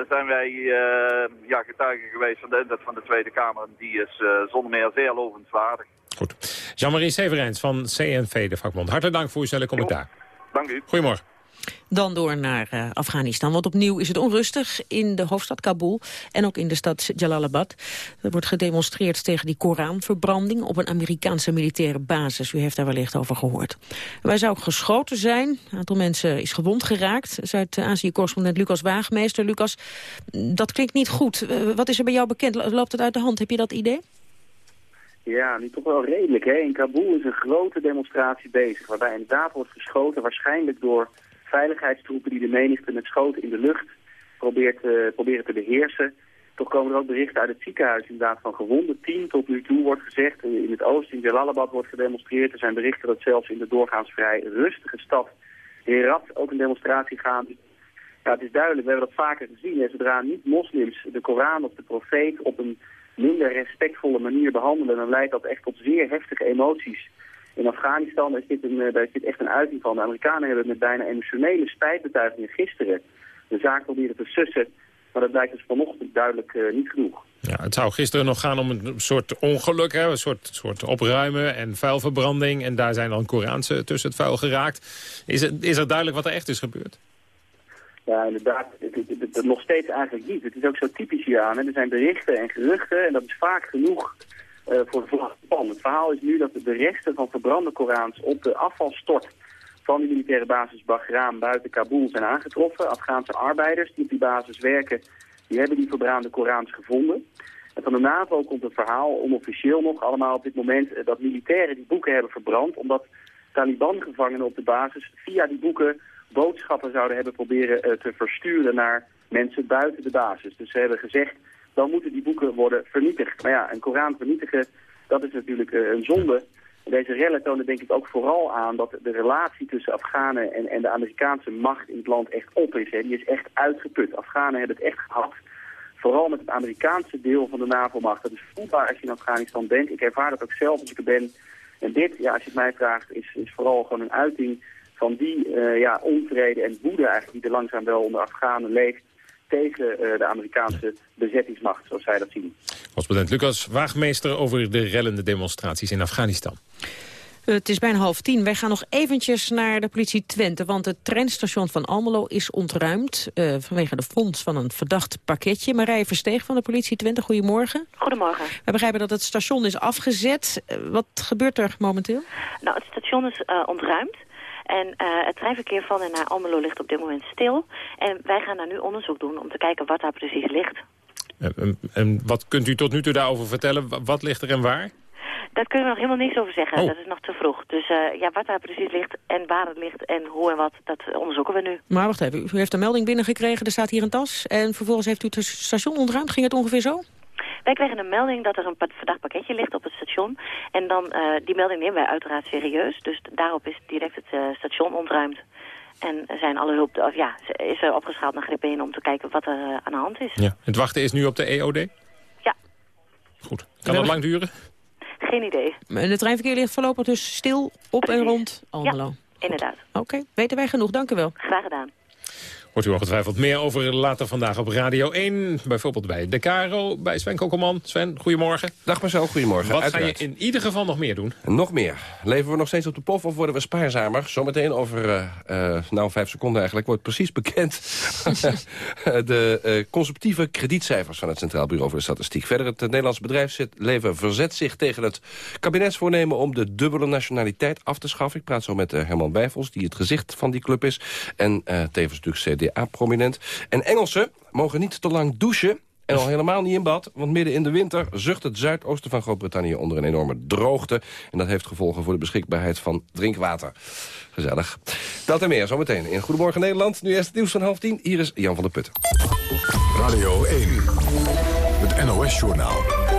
zijn wij eh, ja, getuigen geweest van de inzet van de Tweede Kamer. En die is zonder meer zeer lovenswaardig. Jean-Marie Severijns van CNV, de vakbond. Hartelijk dank voor uw snelle commentaar. Dank u. Goedemorgen. Dan door naar eh, Afghanistan. Want opnieuw is het onrustig in de hoofdstad Kabul en ook in de stad Jalalabad. Er wordt gedemonstreerd tegen die Koranverbranding op een Amerikaanse militaire basis. U heeft daar wellicht over gehoord. Wij zou geschoten zijn. Een aantal mensen is gewond geraakt. Zuid-Azië-correspondent Lucas Waagmeester. Lucas, dat klinkt niet goed. Eh, wat is er bij jou bekend? Loopt het uit de hand? Heb je dat idee? Ja, nu toch wel redelijk. Hè? In Kabul is een grote demonstratie bezig, waarbij inderdaad wordt geschoten, waarschijnlijk door veiligheidstroepen die de menigte met schoten in de lucht probeert, eh, proberen te beheersen. Toch komen er ook berichten uit het ziekenhuis inderdaad van gewonden. Tien tot nu toe wordt gezegd. In het oosten, in Jalalabad wordt gedemonstreerd. Er zijn berichten dat zelfs in de doorgaans vrij rustige stad Herat ook een demonstratie gaat. Ja, het is duidelijk, we hebben dat vaker gezien. Hè. Zodra niet-moslims de Koran of de profeet op een minder respectvolle manier behandelen, dan leidt dat echt tot zeer heftige emoties. In Afghanistan is dit, een, eh, daar is dit echt een uiting van. De Amerikanen hebben met bijna emotionele spijtbetuigingen gisteren de zaak proberen te sussen. Maar dat blijkt dus vanochtend duidelijk eh, niet genoeg. Ja, het zou gisteren nog gaan om een soort ongeluk, hè, een soort, soort opruimen en vuilverbranding. En daar zijn dan Korans eh, tussen het vuil geraakt. Is, het, is er duidelijk wat er echt is gebeurd? Ja, inderdaad. Het, het- nog steeds eigenlijk niet. Het is ook zo typisch hieraan. Hè. Er zijn berichten en geruchten en dat is vaak genoeg eh, voor de plan. Het verhaal is nu dat de resten van verbrande Korans op de afvalstort van de militaire basis Bagram buiten Kabul zijn aangetroffen. Afghaanse arbeiders die op die basis werken, die hebben die verbrande Korans gevonden. En van de NAVO komt het verhaal, onofficieel nog allemaal op dit moment, eh, dat militairen die boeken hebben verbrand, omdat Taliban-gevangenen op de basis via die boeken boodschappen zouden hebben proberen eh, te versturen naar mensen buiten de basis. Dus ze hebben gezegd, dan moeten die boeken worden vernietigd. Maar ja, een Koran vernietigen, dat is natuurlijk eh, een zonde. Deze rellen tonen denk ik ook vooral aan dat de relatie tussen Afghanen en, en de Amerikaanse macht in het land echt op is. Hè. Die is echt uitgeput. Afghanen hebben het echt gehad. Vooral met het Amerikaanse deel van de NAVO-macht. Dat is voelbaar als je in Afghanistan bent. Ik ervaar dat ook zelf als ik er ben. En dit, ja, als je het mij vraagt, is, is vooral gewoon een uiting van die eh, ja, onvrede en woede eigenlijk die er langzaam wel onder Afghanen leeft tegen eh, de Amerikaanse bezettingsmacht, zoals zij dat zien. Correspondent Lucas Waagmeester over de rellende demonstraties in Afghanistan. Het is bijna half tien. Wij gaan nog eventjes naar de politie Twente. Want het treinstation van Almelo is ontruimd... eh, vanwege de fonds van een verdacht pakketje. Marije Versteeg van de politie Twente, goedemorgen. Goedemorgen. We begrijpen dat het station is afgezet. Eh, wat gebeurt er momenteel? Nou, het station is eh, ontruimd. En eh, het treinverkeer van en naar Almelo ligt op dit moment stil. En wij gaan daar nu onderzoek doen om te kijken wat daar precies ligt. En, en- en wat kunt u tot nu toe daarover vertellen? Wa- Wat ligt er en waar? Daar kunnen we nog helemaal niks over zeggen. Oh. Dat is nog te vroeg. Dus eh, ja, wat daar precies ligt en waar het ligt en hoe en wat, dat onderzoeken we nu. Maar wacht even, u heeft een melding binnengekregen, er staat hier een tas. En vervolgens heeft u het station ontruimd. Ging het ongeveer zo? Wij kregen een melding dat er een verdacht pakketje ligt op het station. En dan, eh, die melding nemen wij uiteraard serieus. Dus daarop is direct het eh, station ontruimd. En zijn alle hulp, of ja, is er opgeschaald naar Grip 1 om te kijken wat er eh, aan de hand is. Ja. Het wachten is nu op de EOD? Ja. Goed. Kan dat lang duren? Geen idee. En het treinverkeer ligt voorlopig dus stil op en rond Almelo. Inderdaad. Oké, weten wij genoeg. Dank u wel. Graag gedaan. Hoort u ongetwijfeld meer over later vandaag op Radio 1. Bijvoorbeeld bij De Caro, bij Sven Kokkelman. Sven, goedemorgen. Dag Marcel, goedemorgen. Wat Uiteraard. ga je in ieder geval nog meer doen? Nog meer. Leven we nog steeds op de pof of worden we spaarzamer? Zometeen over, eh, nou vijf seconden eigenlijk, wordt precies bekend... de eh, consumptieve kredietcijfers van het Centraal Bureau voor de Statistiek. Verder, het Nederlands bedrijfsleven verzet zich tegen het kabinetsvoornemen... om de dubbele nationaliteit af te schaffen. Ik praat zo met Herman Wijfels, die het gezicht van die club is. En tevens natuurlijk CDA-prominent. En Engelsen mogen niet te lang douchen... En al helemaal niet in bad, want midden in de winter zucht het zuidoosten van Groot-Brittannië onder een enorme droogte. En dat heeft gevolgen voor de beschikbaarheid van drinkwater. Gezellig. Dat en meer zometeen in Goedemorgen Nederland. Nu eerst het nieuws van half tien. Hier is Jan van der Putten. Radio 1, het NOS-journaal.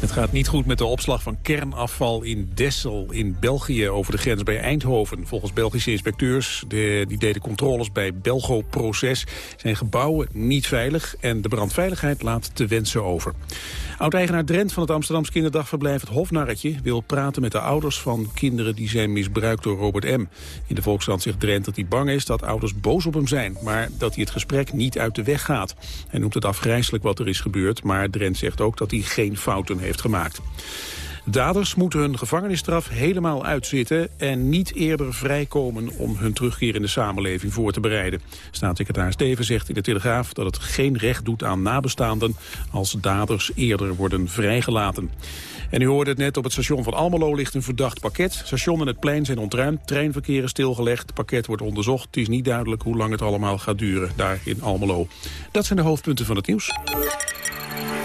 Het gaat niet goed met de opslag van kernafval in Dessel in België over de grens bij Eindhoven. Volgens Belgische inspecteurs, de, die deden controles bij Belgo Proces, zijn gebouwen niet veilig en de brandveiligheid laat te wensen over. Oud-eigenaar Drent van het Amsterdamse kinderdagverblijf Het Hofnarretje wil praten met de ouders van kinderen die zijn misbruikt door Robert M. In de Volkskrant zegt Drent dat hij bang is dat ouders boos op hem zijn, maar dat hij het gesprek niet uit de weg gaat. Hij noemt het afgrijselijk wat er is gebeurd, maar Drent zegt ook dat hij geen fouten heeft gemaakt. Daders moeten hun gevangenisstraf helemaal uitzitten en niet eerder vrijkomen om hun terugkeer in de samenleving voor te bereiden. Staatssecretaris Steven zegt in de Telegraaf dat het geen recht doet aan nabestaanden als daders eerder worden vrijgelaten. En u hoorde het net, op het station van Almelo ligt een verdacht pakket. Station en het plein zijn ontruimd, treinverkeer is stilgelegd, het pakket wordt onderzocht. Het is niet duidelijk hoe lang het allemaal gaat duren daar in Almelo. Dat zijn de hoofdpunten van het nieuws.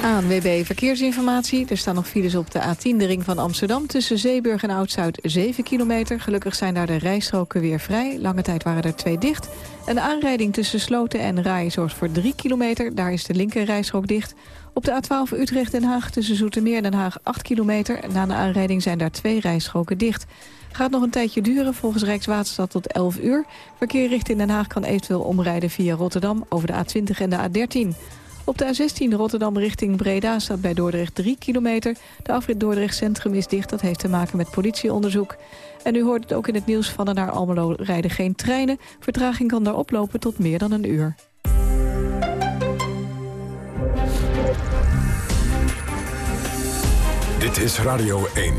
ANWB Verkeersinformatie. Er staan nog files op de A10, de ring van Amsterdam... tussen Zeeburg en Oud-Zuid 7 kilometer. Gelukkig zijn daar de rijstroken weer vrij. Lange tijd waren er twee dicht. Een aanrijding tussen Sloten en Rai zorgt voor 3 kilometer. Daar is de linker rijstrook dicht. Op de A12 Utrecht-Den Haag tussen Zoetermeer en Den Haag 8 kilometer. Na een aanrijding zijn daar twee rijstroken dicht. Gaat nog een tijdje duren, volgens Rijkswaterstaat tot 11 uur. Verkeer richting Den Haag kan eventueel omrijden via Rotterdam... over de A20 en de A13. Op de A16 Rotterdam richting Breda staat bij Dordrecht 3 kilometer. De afrit Dordrecht Centrum is dicht, dat heeft te maken met politieonderzoek. En u hoort het ook in het nieuws van en naar Almelo rijden geen treinen. Vertraging kan daar oplopen tot meer dan een uur. Dit is Radio 1.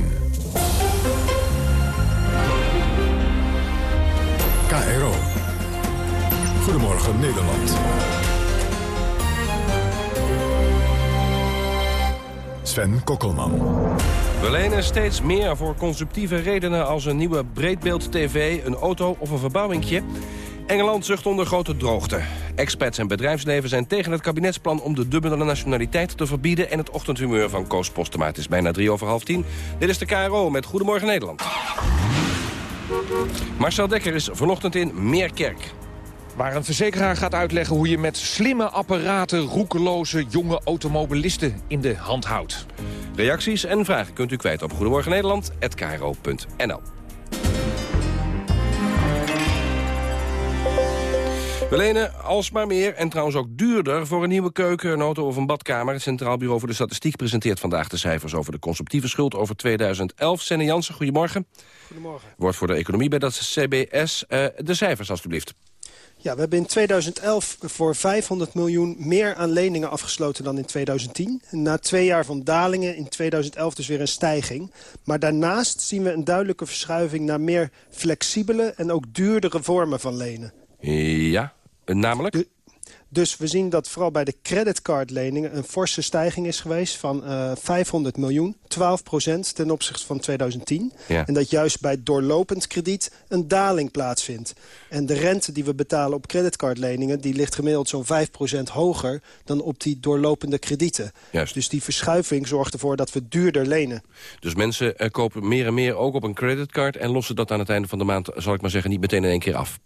KRO. Goedemorgen Nederland. Sven Kokkelman. We lenen steeds meer voor consumptieve redenen als een nieuwe breedbeeld-tv, een auto of een verbouwingje. Engeland zucht onder grote droogte. Experts en bedrijfsleven zijn tegen het kabinetsplan om de dubbele nationaliteit te verbieden... en het ochtendhumeur van Koos Postema. Het is bijna drie over half tien. Dit is de KRO met Goedemorgen Nederland. Marcel Dekker is vanochtend in Meerkerk. Waar een verzekeraar gaat uitleggen hoe je met slimme apparaten... roekeloze jonge automobilisten in de hand houdt. Reacties en vragen kunt u kwijt op Goedemorgen Nederland@kro.nl. We lenen alsmaar meer en trouwens ook duurder voor een nieuwe keuken, een auto of een badkamer. Het Centraal Bureau voor de Statistiek presenteert vandaag de cijfers over de consumptieve schuld over 2011. Senne Jansen, goedemorgen. Goedemorgen. Wordt voor de economie bij dat CBS. Eh, de cijfers alstublieft. Ja, we hebben in 2011 voor 500 miljoen meer aan leningen afgesloten dan in 2010. Na twee jaar van dalingen in 2011 dus weer een stijging. Maar daarnaast zien we een duidelijke verschuiving naar meer flexibele en ook duurdere vormen van lenen. Ja, namelijk? Dus we zien dat vooral bij de creditcardleningen een forse stijging is geweest van uh, 500 miljoen, 12 procent ten opzichte van 2010. Ja. En dat juist bij doorlopend krediet een daling plaatsvindt. En de rente die we betalen op creditcardleningen... die ligt gemiddeld zo'n 5 procent hoger dan op die doorlopende kredieten. Juist. Dus die verschuiving zorgt ervoor dat we duurder lenen. Dus mensen uh, kopen meer en meer ook op een creditcard... en lossen dat aan het einde van de maand, zal ik maar zeggen, niet meteen in één keer af.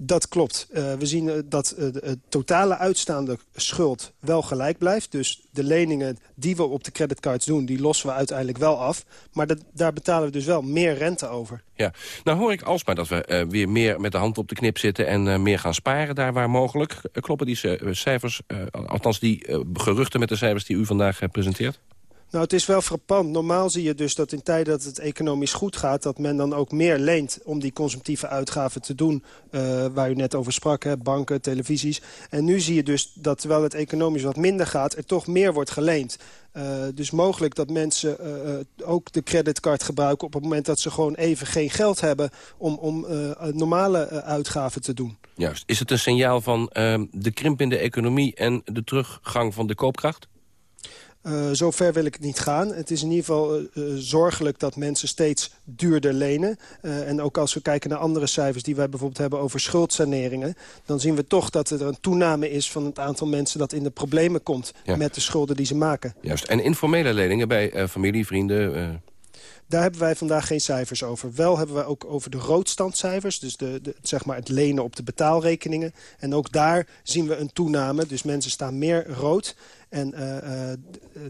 Dat klopt. Uh, we zien uh, dat uh, de totale uitstaande schuld wel gelijk blijft. Dus de leningen die we op de creditcards doen, die lossen we uiteindelijk wel af. Maar dat, daar betalen we dus wel meer rente over. Ja, nou hoor ik alsmaar dat we weer meer met de hand op de knip zitten... en meer gaan sparen daar waar mogelijk. kloppen die cijfers, althans die geruchten met de cijfers die u vandaag presenteert? Nou, het is wel frappant. Normaal zie je dus dat in tijden dat het economisch goed gaat... dat men dan ook meer leent om die consumptieve uitgaven te doen... Uh, waar u net over sprak, hè, banken, televisies. En nu zie je dus dat terwijl het economisch wat minder gaat... er toch meer wordt geleend. Uh, dus mogelijk dat mensen uh, ook de creditcard gebruiken... op het moment dat ze gewoon even geen geld hebben... om, om normale uitgaven te doen. Juist. Is het een signaal van ehm, de krimpende economie... en de teruggang van de koopkracht? Uh, zover wil ik het niet gaan. Het is in ieder geval uh, zorgelijk dat mensen steeds duurder lenen. Uh, en ook als we kijken naar andere cijfers die wij bijvoorbeeld hebben over schuldsaneringen... dan zien we toch dat er een toename is van het aantal mensen dat in de problemen komt... Ja. met de schulden die ze maken. Juist. En informele leningen bij familie, vrienden... Daar hebben wij vandaag geen cijfers over. Wel hebben wij ook over de roodstandcijfers. Dus de, zeg maar het lenen op de betaalrekeningen. En ook daar zien we een toename. Dus mensen staan meer rood. En uh, uh,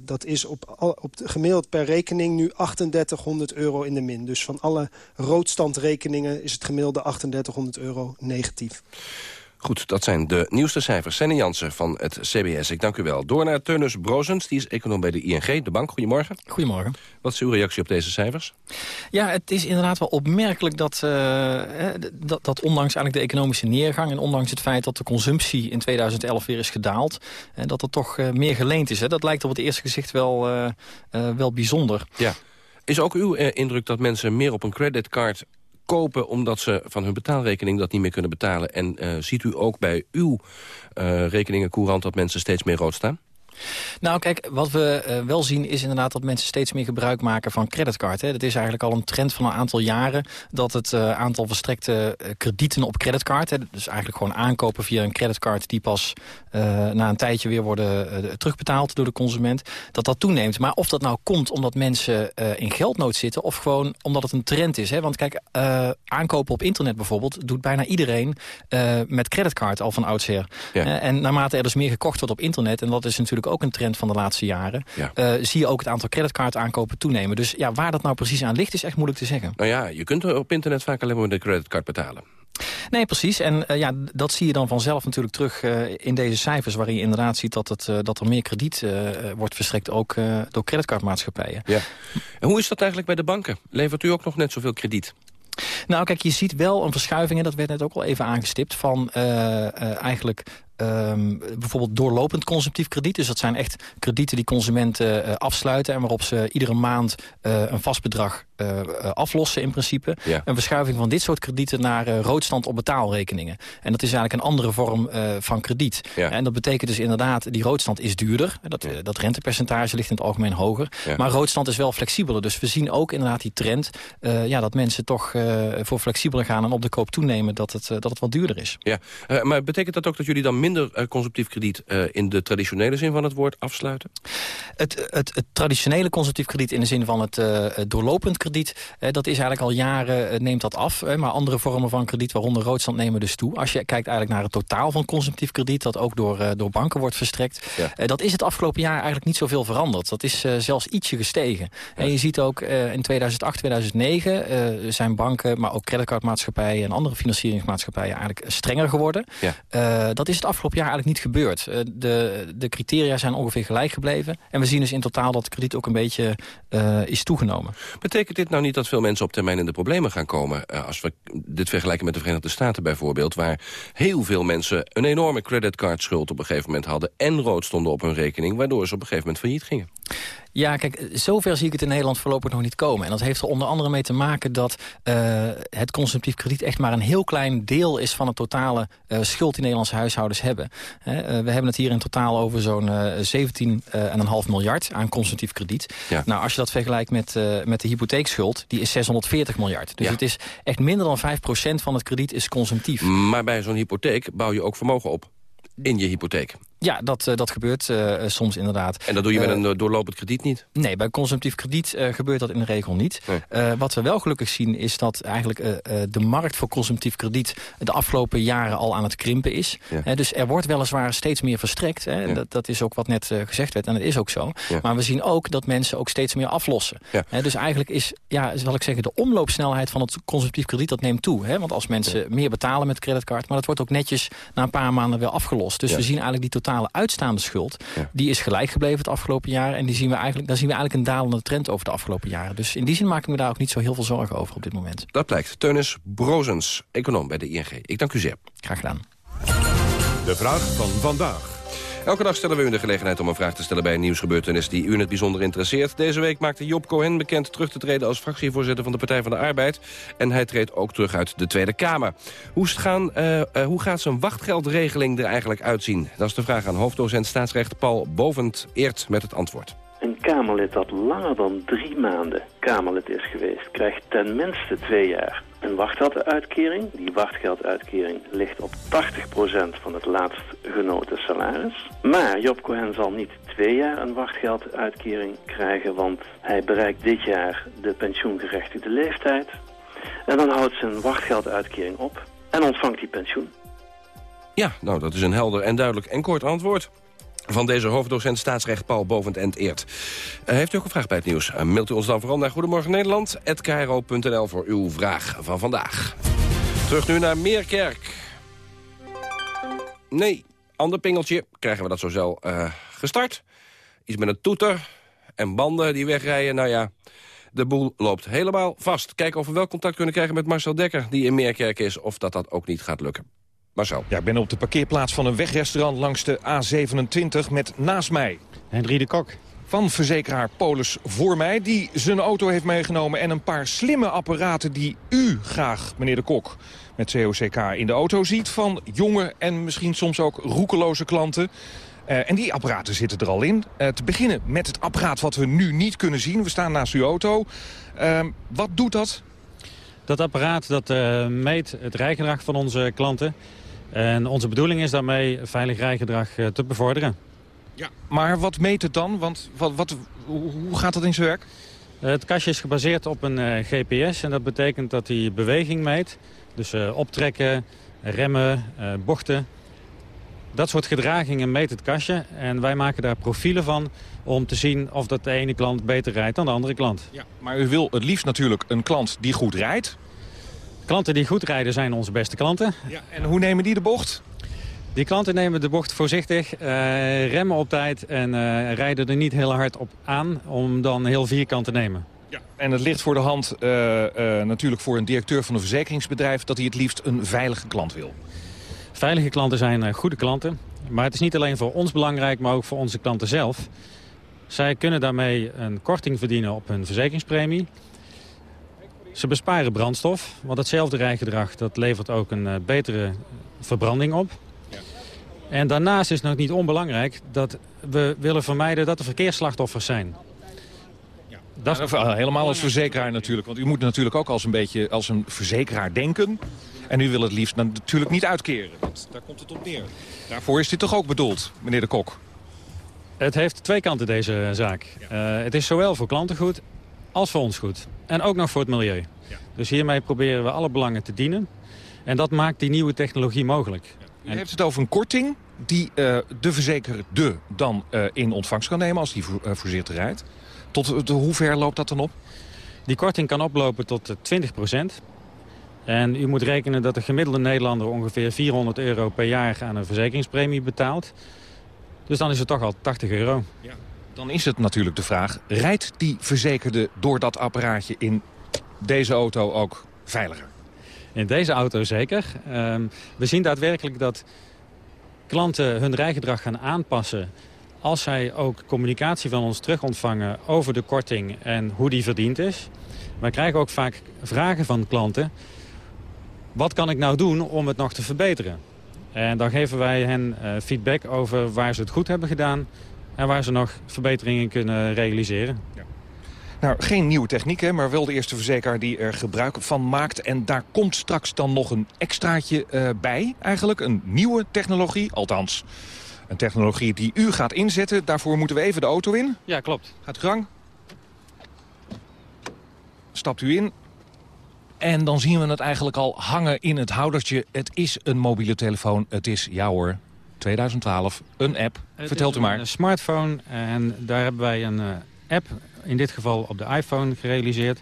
dat is op, op gemiddeld per rekening nu 3800 euro in de min. Dus van alle roodstandrekeningen is het gemiddelde 3800 euro negatief. Goed, dat zijn de nieuwste cijfers. Senne Jansen van het CBS, ik dank u wel. Door naar Teunus Brozens, die is econoom bij de ING, de bank. Goedemorgen. Goedemorgen. Wat is uw reactie op deze cijfers? Ja, het is inderdaad wel opmerkelijk dat, uh, dat, dat ondanks eigenlijk de economische neergang... en ondanks het feit dat de consumptie in 2011 weer is gedaald... Uh, dat er toch uh, meer geleend is. Hè. Dat lijkt op het eerste gezicht wel, wel bijzonder. Ja. Is ook uw indruk dat mensen meer op een creditcard kopen omdat ze van hun betaalrekening dat niet meer kunnen betalen? En uh, ziet u ook bij uw uh, rekeningen courant dat mensen steeds meer rood staan? Nou, kijk, wat we uh, wel zien is inderdaad dat mensen steeds meer gebruik maken van creditcard. Hè. Dat is eigenlijk al een trend van een aantal jaren dat het uh, aantal verstrekte uh, kredieten op creditcard, hè, dus eigenlijk gewoon aankopen via een creditcard die pas na een tijdje weer worden terugbetaald door de consument, dat dat toeneemt. Maar of dat nou komt omdat mensen in geldnood zitten of gewoon omdat het een trend is. Hè. Want kijk, aankopen op internet bijvoorbeeld doet bijna iedereen met creditcard al van oudsher. Ja. en naarmate er dus meer gekocht wordt op internet, en dat is natuurlijk ook een trend van de laatste jaren... Uh, zie je ook het aantal creditcard aankopen toenemen. Dus ja, waar dat nou precies aan ligt is echt moeilijk te zeggen. Nou ja, je kunt op internet vaak alleen maar met een creditcard betalen. Nee, precies. En uh, ja, dat zie je dan vanzelf natuurlijk terug uh, in deze cijfers... waarin je inderdaad ziet dat, het, uh, dat er meer krediet wordt verstrekt... ook door creditcardmaatschappijen. Ja. En hoe is dat eigenlijk bij de banken? Levert u ook nog net zoveel krediet? Nou, kijk, je ziet wel een verschuiving, en dat werd net ook al even aangestipt... van eigenlijk Um, bijvoorbeeld doorlopend consumptief krediet. Dus dat zijn echt kredieten die consumenten uh, afsluiten... en waarop ze iedere maand uh, een vast bedrag uh, aflossen in principe. Ja. Een verschuiving van dit soort kredieten naar roodstand op betaalrekeningen. En dat is eigenlijk een andere vorm van krediet. Ja. En dat betekent dus inderdaad, die roodstand is duurder. Dat, ja. dat rentepercentage ligt in het algemeen hoger. Maar roodstand is wel flexibeler. Dus we zien ook inderdaad die trend... ja, dat mensen toch voor flexibeler gaan en op de koop toenemen... dat het, dat het wat duurder is. Ja. maar betekent dat ook dat jullie dan minder uh, consumptief krediet uh, in de traditionele zin van het woord afsluiten? Het, het, het traditionele consumptief krediet in de zin van het uh, doorlopend krediet... dat is eigenlijk al jaren, neemt dat af. maar andere vormen van krediet, waaronder roodstand, nemen dus toe. Als je kijkt eigenlijk naar het totaal van consumptief krediet... dat ook door, door banken wordt verstrekt... Ja. dat is het afgelopen jaar eigenlijk niet zoveel veranderd. Dat is zelfs ietsje gestegen. Ja. En je ziet ook in 2008, 2009 zijn banken... maar ook creditcardmaatschappijen en andere financieringsmaatschappijen... eigenlijk strenger geworden. Ja. dat is het afgelopen jaar eigenlijk niet gebeurd. Uh, de, de criteria zijn ongeveer gelijk gebleven. En we zien dus in totaal dat het krediet ook een beetje uh, is toegenomen. Betekent dit nou niet dat veel mensen op termijn in de problemen gaan komen? Uh, als we dit vergelijken met de Verenigde Staten bijvoorbeeld... waar heel veel mensen een enorme creditcardschuld op een gegeven moment hadden... en rood stonden op hun rekening, waardoor ze op een gegeven moment failliet gingen. Ja, kijk, zover zie ik het in Nederland voorlopig nog niet komen. En dat heeft er onder andere mee te maken dat uh, het consumptief krediet... echt maar een heel klein deel is van het totale uh, schuld die Nederlandse huishoudens hebben. Uh, we hebben het hier in totaal over zo'n 17,5 miljard aan consumptief krediet. Ja. Nou, als je dat vergelijkt met, met de hypotheekschuld, die is 640 miljard. Dus ja. het is echt minder dan 5% van het krediet is consumptief. Maar bij zo'n hypotheek bouw je ook vermogen op in je hypotheek. Ja, dat, eh, dat gebeurt eh, soms inderdaad. En dat doe je met Eh, een eh, doorlopend krediet niet? Nee, bij consumptief krediet eh, gebeurt dat in de regel niet. Eh, wat we wel gelukkig zien is dat eigenlijk eh, eh, de markt voor consumptief krediet... de afgelopen jaren al aan het krimpen is. Ja. Eh, dus er wordt weliswaar steeds meer verstrekt. Hè. Ja. Dat, dat is ook wat net eh, gezegd werd en dat is ook zo. Ja. Maar we zien ook dat mensen ook steeds meer aflossen. Dus eigenlijk is, ja, zal ik zeggen, de omloopsnelheid van het consumptief krediet... dat neemt toe. Hè. Want als mensen meer betalen met creditcard... maar dat wordt ook netjes na een paar maanden weer afgelost. Dus we zien eigenlijk die totale uitstaande schuld... die is gelijk gebleven het afgelopen jaar. En die zien we eigenlijk, daar zien we eigenlijk een dalende trend over de afgelopen jaren. Dus in die zin maak ik me daar ook niet zo heel veel zorgen over op dit moment. Dat blijkt. Teunis Brozens, econoom bij de ING. Ik dank u zeer. Graag gedaan. De vraag van vandaag. Elke dag stellen we u de gelegenheid om een vraag te stellen bij een nieuwsgebeurtenis die u in het bijzonder interesseert. Deze week maakte Job Cohen bekend terug te treden als fractievoorzitter van de Partij van de Arbeid. En hij treedt ook terug uit de Tweede Kamer. Hoe, gaan, eh, eh, hoe gaat zijn wachtgeldregeling er eigenlijk uitzien? Dat is de vraag aan hoofddocent staatsrecht Paul Bovend Eert met het antwoord. Een Kamerlid dat langer dan drie maanden Kamerlid is geweest... krijgt ten minste twee jaar een wachtgelduitkering. Die wachtgelduitkering ligt op 80% van het laatst genoten salaris. Maar Job Cohen zal niet twee jaar een wachtgelduitkering krijgen... want hij bereikt dit jaar de pensioengerechtigde leeftijd. En dan houdt zijn wachtgelduitkering op en ontvangt hij pensioen. Ja, nou, dat is een helder en duidelijk en kort antwoord. Van deze hoofddocent staatsrecht Paul Bovend en Eert. Eh, heeft u ook een vraag bij het nieuws? Eh, mailt u ons dan vooral naar Goedemorgen Nederland. voor uw vraag van vandaag. Terug nu naar Meerkerk. Nee, ander pingeltje. Krijgen we dat zo zo eh, gestart. Iets met een toeter en banden die wegrijden. Nou ja, de boel loopt helemaal vast. Kijken of we wel contact kunnen krijgen met Marcel Dekker... die in Meerkerk is, of dat dat ook niet gaat lukken. Marcel. Ja, ik ben op de parkeerplaats van een wegrestaurant langs de A27 met naast mij... Henry de Kok. Van verzekeraar Polis voor mij, die zijn auto heeft meegenomen... en een paar slimme apparaten die u graag, meneer de Kok, met COCK in de auto ziet... van jonge en misschien soms ook roekeloze klanten. Eh, en die apparaten zitten er al in. Eh, te beginnen met het apparaat wat we nu niet kunnen zien. We staan naast uw auto. Eh, wat doet dat? Dat apparaat dat, eh, meet het rijgedrag van onze klanten. En onze bedoeling is daarmee veilig rijgedrag eh, te bevorderen. Ja. Maar wat meet het dan? Want wat, wat, hoe gaat dat in zijn werk? Het kastje is gebaseerd op een eh, GPS en dat betekent dat hij beweging meet. Dus eh, optrekken, remmen, eh, bochten. Dat soort gedragingen meet het kastje. En wij maken daar profielen van om te zien of dat de ene klant beter rijdt dan de andere klant. Ja, maar u wil het liefst natuurlijk een klant die goed rijdt. Klanten die goed rijden zijn onze beste klanten. Ja, en hoe nemen die de bocht? Die klanten nemen de bocht voorzichtig, eh, remmen op tijd en eh, rijden er niet heel hard op aan om dan heel vierkant te nemen. Ja. En het ligt voor de hand eh, natuurlijk voor een directeur van een verzekeringsbedrijf... dat hij het liefst een veilige klant wil. Veilige klanten zijn goede klanten. Maar het is niet alleen voor ons belangrijk, maar ook voor onze klanten zelf. Zij kunnen daarmee een korting verdienen op hun verzekeringspremie. Ze besparen brandstof, want hetzelfde rijgedrag dat levert ook een eh, betere verbranding op. En daarnaast is het nog niet onbelangrijk dat we willen vermijden dat er verkeersslachtoffers zijn. Dat is helemaal als verzekeraar natuurlijk. Want u moet natuurlijk ook als een beetje als een verzekeraar denken. En u wil het liefst natuurlijk niet uitkeren. Daar komt het op neer. Daarvoor is dit toch ook bedoeld, meneer de Kok? Het heeft twee kanten deze zaak. Eh, het is zowel voor klanten goed als voor ons goed. En ook nog voor het milieu. Dus hiermee proberen we alle belangen te dienen. En dat maakt die nieuwe technologie mogelijk. U heeft het over een korting die eh, de verzekerde dan eh, in ontvangst kan nemen als die voor, uh, voorzichtig rijdt. Tot hoe ver loopt dat dan op? Die korting kan oplopen tot 20% En u moet rekenen dat de gemiddelde Nederlander ongeveer 400 euro per jaar aan een verzekeringspremie betaalt. Dus dan is het toch al 80 euro. Ja. Dan is het natuurlijk de vraag, rijdt die verzekerde door dat apparaatje in deze auto ook veiliger? In deze auto zeker. Uh, we zien daadwerkelijk dat klanten hun rijgedrag gaan aanpassen... als zij ook communicatie van ons terug ontvangen over de korting en hoe die verdiend is. Wij krijgen ook vaak vragen van klanten... wat kan ik nou doen om het nog te verbeteren? En dan geven wij hen uh, feedback over waar ze het goed hebben gedaan... en waar ze nog verbeteringen kunnen realiseren. Ja. Nou, geen nieuwe techniek, hè, maar wel de eerste verzekeraar die er gebruik van maakt. En daar komt straks dan nog een extraatje uh, bij, eigenlijk. Een nieuwe technologie, althans. Een technologie die u gaat inzetten. Daarvoor moeten we even de auto in. Ja, klopt. Gaat gang. Stapt u in. En dan zien we het eigenlijk al hangen in het houdertje. Het is een mobiele telefoon. Het is, ja hoor, 2012, een app. Het Vertelt u maar. Een smartphone en daar hebben wij een eh, app, in dit geval op de iPhone, gerealiseerd.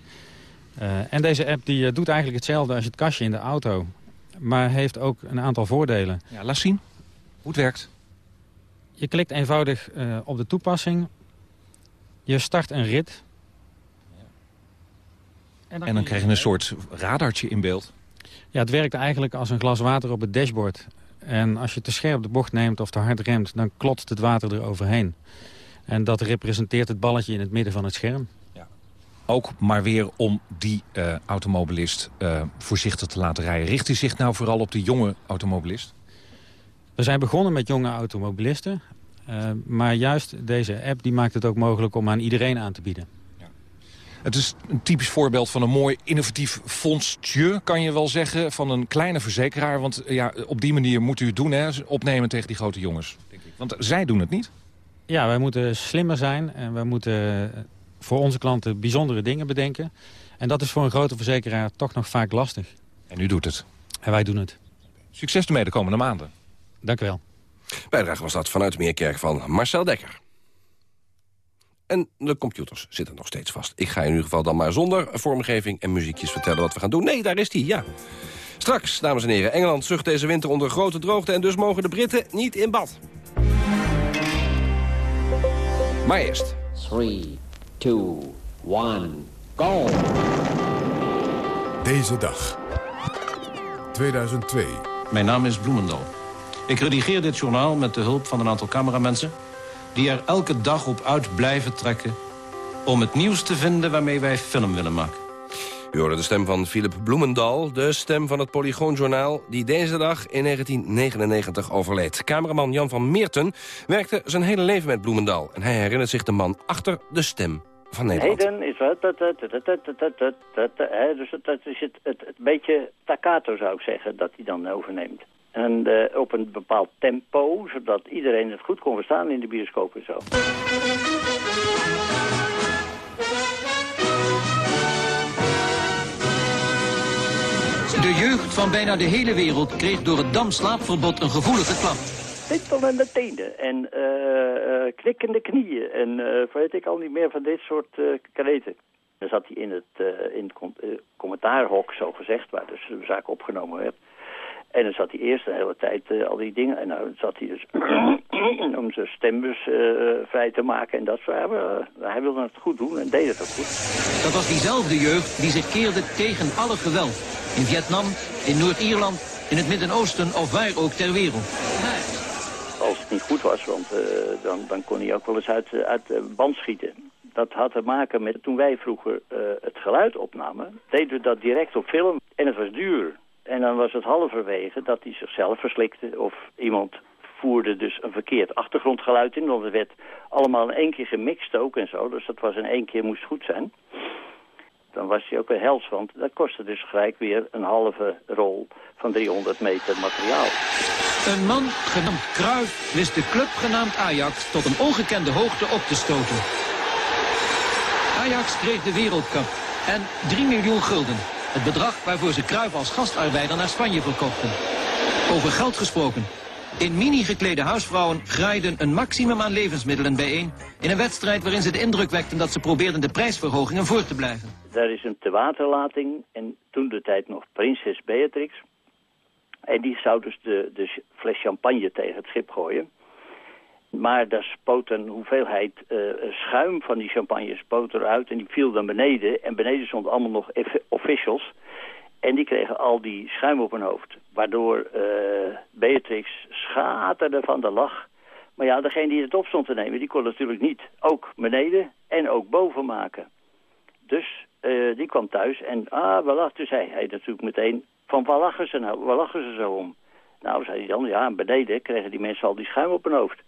Eh, en deze app die, eh, doet eigenlijk hetzelfde als het kastje in de auto. Maar heeft ook een aantal voordelen. Ja, laat zien hoe het werkt. Je klikt eenvoudig op de toepassing. Je start een rit. En dan krijg je een soort radartje in beeld. Ja, het werkt eigenlijk als een glas water op het dashboard. En als je te scherp de bocht neemt of te hard remt... dan klotst het water er overheen. En dat representeert het balletje in het midden van het scherm. Ook maar weer om die eh, automobilist eh, voorzichtig te laten rijden. Richt u zich nou vooral op de jonge automobilist? We zijn begonnen met jonge automobilisten. eh, maar juist deze app die maakt het ook mogelijk om aan iedereen aan te bieden. Het is een typisch voorbeeld van een mooi innovatief fondsje, kan je wel zeggen. Van een kleine verzekeraar. Want eh, ja, op die manier moet u het doen, hè, opnemen tegen die grote jongens. Denk ik. Want zij doen het niet. Ja, wij moeten slimmer zijn en wij moeten voor onze klanten bijzondere dingen bedenken. En dat is voor een grote verzekeraar toch nog vaak lastig. En u doet het. En wij doen het. Succes ermee de komende maanden. Dank u wel. Bijdrage was dat vanuit Meerkerk van Marcel Dekker. En de computers zitten nog steeds vast. Ik ga in ieder geval dan maar zonder vormgeving en muziekjes vertellen wat we gaan doen. Nee, daar is die, ja. Straks, dames en heren, Engeland zucht deze winter onder grote droogte... en dus mogen de Britten niet in bad. Maar eerst. 3, 2, 1, go! Deze dag. 2002. Mijn naam is Bloemendal. Ik redigeer dit journaal met de hulp van een aantal cameramensen die er elke dag op uit blijven trekken... om het nieuws te vinden waarmee wij film willen maken. U hoorde de stem van Philip Bloemendal, de stem van het Polygoonjournaal... die deze dag in 1999 overleed. Cameraman Jan van Meerten werkte zijn hele leven met Bloemendal... en hij herinnert zich de man achter de stem van Nederland. Heden is wat... Dus dat is het, het, beetje staccato, zou ik zeggen, dat hij dan overneemt. En eh, op een bepaald tempo, zodat iedereen het goed kon verstaan in de bioscoop en zo. De jeugd van bijna de hele wereld kreeg door het damslaapverbod een gevoelige klap. Tintelende tenen en eh, knikkende knieën en eh, weet ik al niet meer van dit soort eh kreten. Dan zat hij in het, in het com- commentaarhok, zo gezegd, waar dus de zaak opgenomen werd. En dan zat hij eerst de hele tijd eh, al die dingen. En nou zat hij dus om zijn stembus eh, vrij te maken. En dat soort uh, Hij wilde het goed doen en deed het ook goed. Dat was diezelfde jeugd die zich keerde tegen alle geweld. In Vietnam, in Noord-Ierland, in het Midden-Oosten of waar ook ter wereld. Als het niet goed was, want eh, dan, dan kon hij ook wel eens uit, eh, uit de band schieten. Dat had te maken met toen wij vroeger eh, het geluid opnamen, deden we dat direct op film en het was duur. En dan was het halverwege dat hij zichzelf verslikte of iemand voerde dus een verkeerd achtergrondgeluid in, want het werd allemaal in één keer gemixt ook en zo, dus dat was in één keer moest goed zijn. Dan was hij ook weer hels, want dat kostte dus gelijk weer een halve rol van 300 meter materiaal. Een man genaamd Cruijff wist de club genaamd Ajax tot een ongekende hoogte op te stoten. Ajax kreeg de wereldcup en 3 miljoen gulden. Het bedrag waarvoor ze Cruijff als gastarbeider naar Spanje verkochten. Over geld gesproken. In mini geklede huisvrouwen graaiden een maximum aan levensmiddelen bijeen... in een wedstrijd waarin ze de indruk wekten dat ze probeerden de prijsverhogingen voor te blijven. Daar is een tewaterlating en toen de tijd nog prinses Beatrix. En die zou dus de, de fles champagne tegen het schip gooien. Maar daar spoot een hoeveelheid eh, schuim van die champagne spoot eruit en die viel dan beneden. En beneden stonden allemaal nog officials. En die kregen al die schuim op hun hoofd. Waardoor eh, Beatrix schaterde van de lach. Maar ja, degene die het op stond te nemen, die kon natuurlijk niet ook beneden en ook boven maken. Dus eh, die kwam thuis en, ah, waar lacht dus hij? Hij natuurlijk meteen, van waar lachen ze nou? Waar lachen ze zo om? Nou, zei hij dan, ja, beneden kregen die mensen al die schuim op hun hoofd.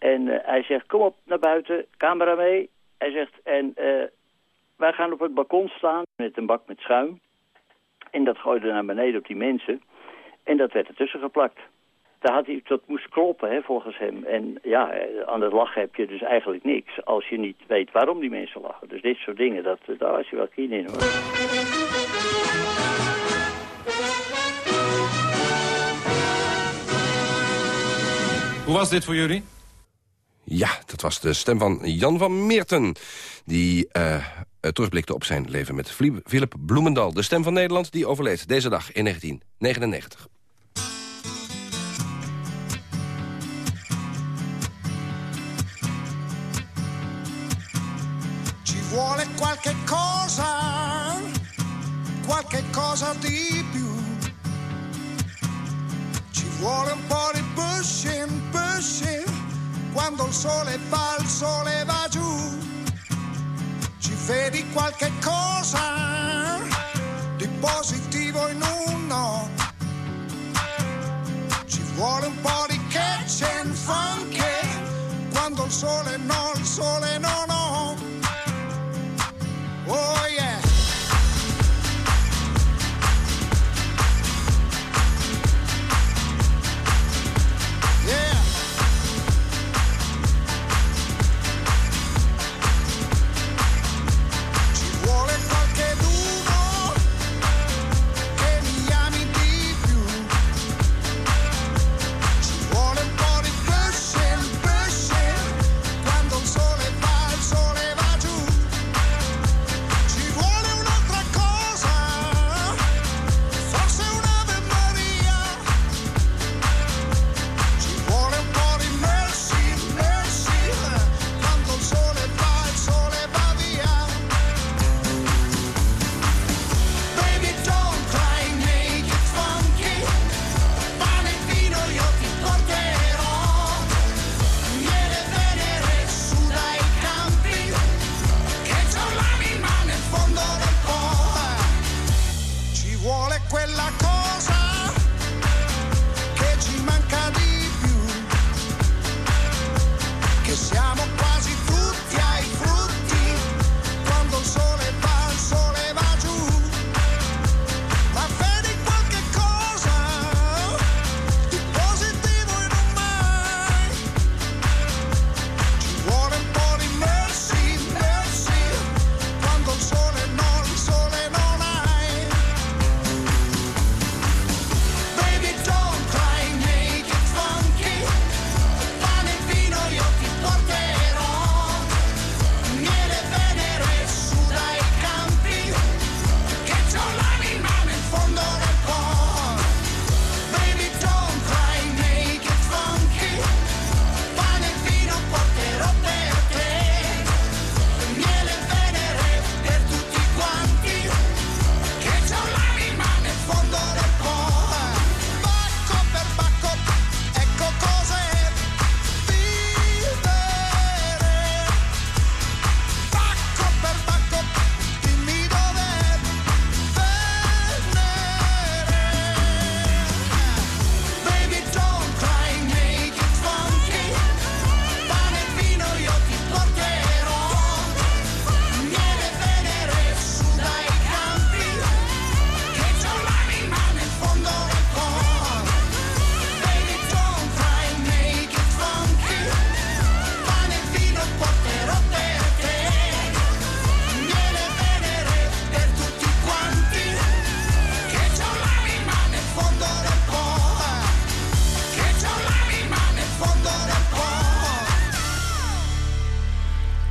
En eh, hij zegt, kom op naar buiten, camera mee. Hij zegt, en eh, wij gaan op het balkon staan met een bak met schuim. En dat gooide naar beneden op die mensen. En dat werd ertussen geplakt. daar had hij, dat moest kloppen, hè, volgens hem. En ja, eh, aan het lachen heb je dus eigenlijk niks als je niet weet waarom die mensen lachen. Dus dit soort dingen, dat, daar was je wel keen in hoor. Hoe was dit voor jullie? Ja, dat was de stem van Jan van Meerten. Die uh, terugblikte op zijn leven met Philip Bloemendal. De stem van Nederland die overleed deze dag in 1999. Ci vuole qualche cosa, qualche cosa di più. Ci vuole un po' di pushing, quando il sole va, il sole va giù. Ci vedi qualche cosa di positivo in uno. Ci vuole un po' di catch and funk quando il sole no, il sole no, no. Oh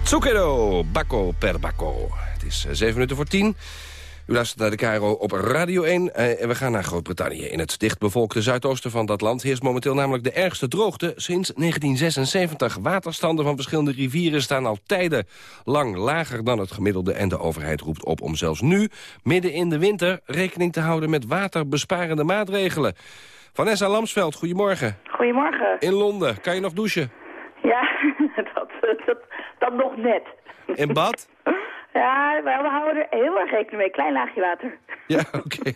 Zucchero, Bacco per Bacco. Het is eh, zeven minuten voor tien. U luistert naar de Cairo op Radio 1 eh, en we gaan naar Groot-Brittannië. In het dichtbevolkte zuidoosten van dat land heerst momenteel namelijk de ergste droogte sinds 1976. Waterstanden van verschillende rivieren staan al tijden lang lager dan het gemiddelde en de overheid roept op om zelfs nu, midden in de winter, rekening te houden met waterbesparende maatregelen. Vanessa Lamsveld, goedemorgen. Goedemorgen. In Londen, kan je nog douchen? Ja, dat, dat, dat nog net. In bad? Ja, we houden er heel erg rekening mee. Klein laagje water. Ja, oké.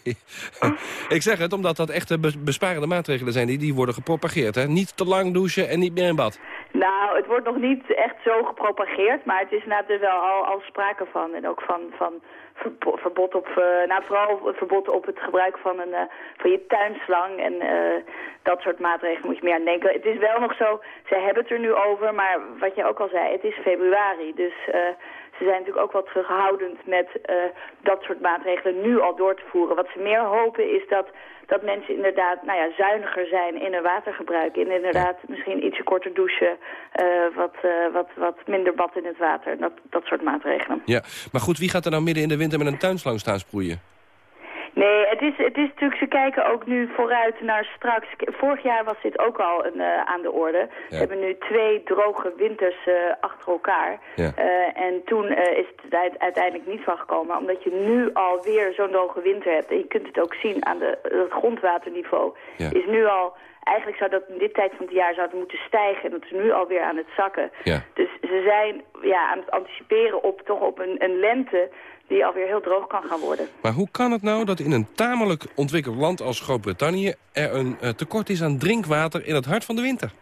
ik zeg het omdat dat echte be- besparende maatregelen zijn... die, die worden gepropageerd. Hè? Niet te lang douchen en niet meer in bad. Nou, het wordt nog niet echt zo gepropageerd, maar het is inderdaad er wel al, al sprake van. En ook van, van verbo- verbod op, eh, nou vooral verbod op het gebruik van, een, eh, van je tuinslang en eh, dat soort maatregelen moet je meer aan denken. Het is wel nog zo, zij hebben het er nu over, maar wat je ook al zei, het is februari. Dus ze zijn natuurlijk ook wel terughoudend met eh, dat soort maatregelen nu al door te voeren. Wat ze meer hopen is dat, dat mensen inderdaad nou ja, zuiniger zijn in hun watergebruik. En inderdaad misschien ietsje korter douchen, eh, wat, eh, wat, wat minder bad in het water. Dat, dat soort maatregelen. Ja, maar goed, wie gaat er nou midden in de winter met een tuinslang staan sproeien? Nee, het is, het is natuurlijk, ze kijken ook nu vooruit naar straks. Vorig jaar was dit ook al een, eh, aan de orde. We hebben nu twee droge winters eh, achter elkaar. Ja. Eh, en toen is het uiteindelijk niet van gekomen, omdat je nu alweer zo'n droge winter hebt. En je kunt het ook zien aan de, het grondwaterniveau. Ja. Is nu al, eigenlijk zou dat in dit tijd van het jaar zou het moeten stijgen. En dat is nu alweer aan het zakken. Ja. Dus ze zijn ja, aan het anticiperen op, toch op een, een lente die alweer heel droog kan gaan worden. Maar hoe kan het nou dat in een tamelijk ontwikkeld land als Groot-Brittannië... er een eh, tekort is aan drinkwater in het hart van de winter?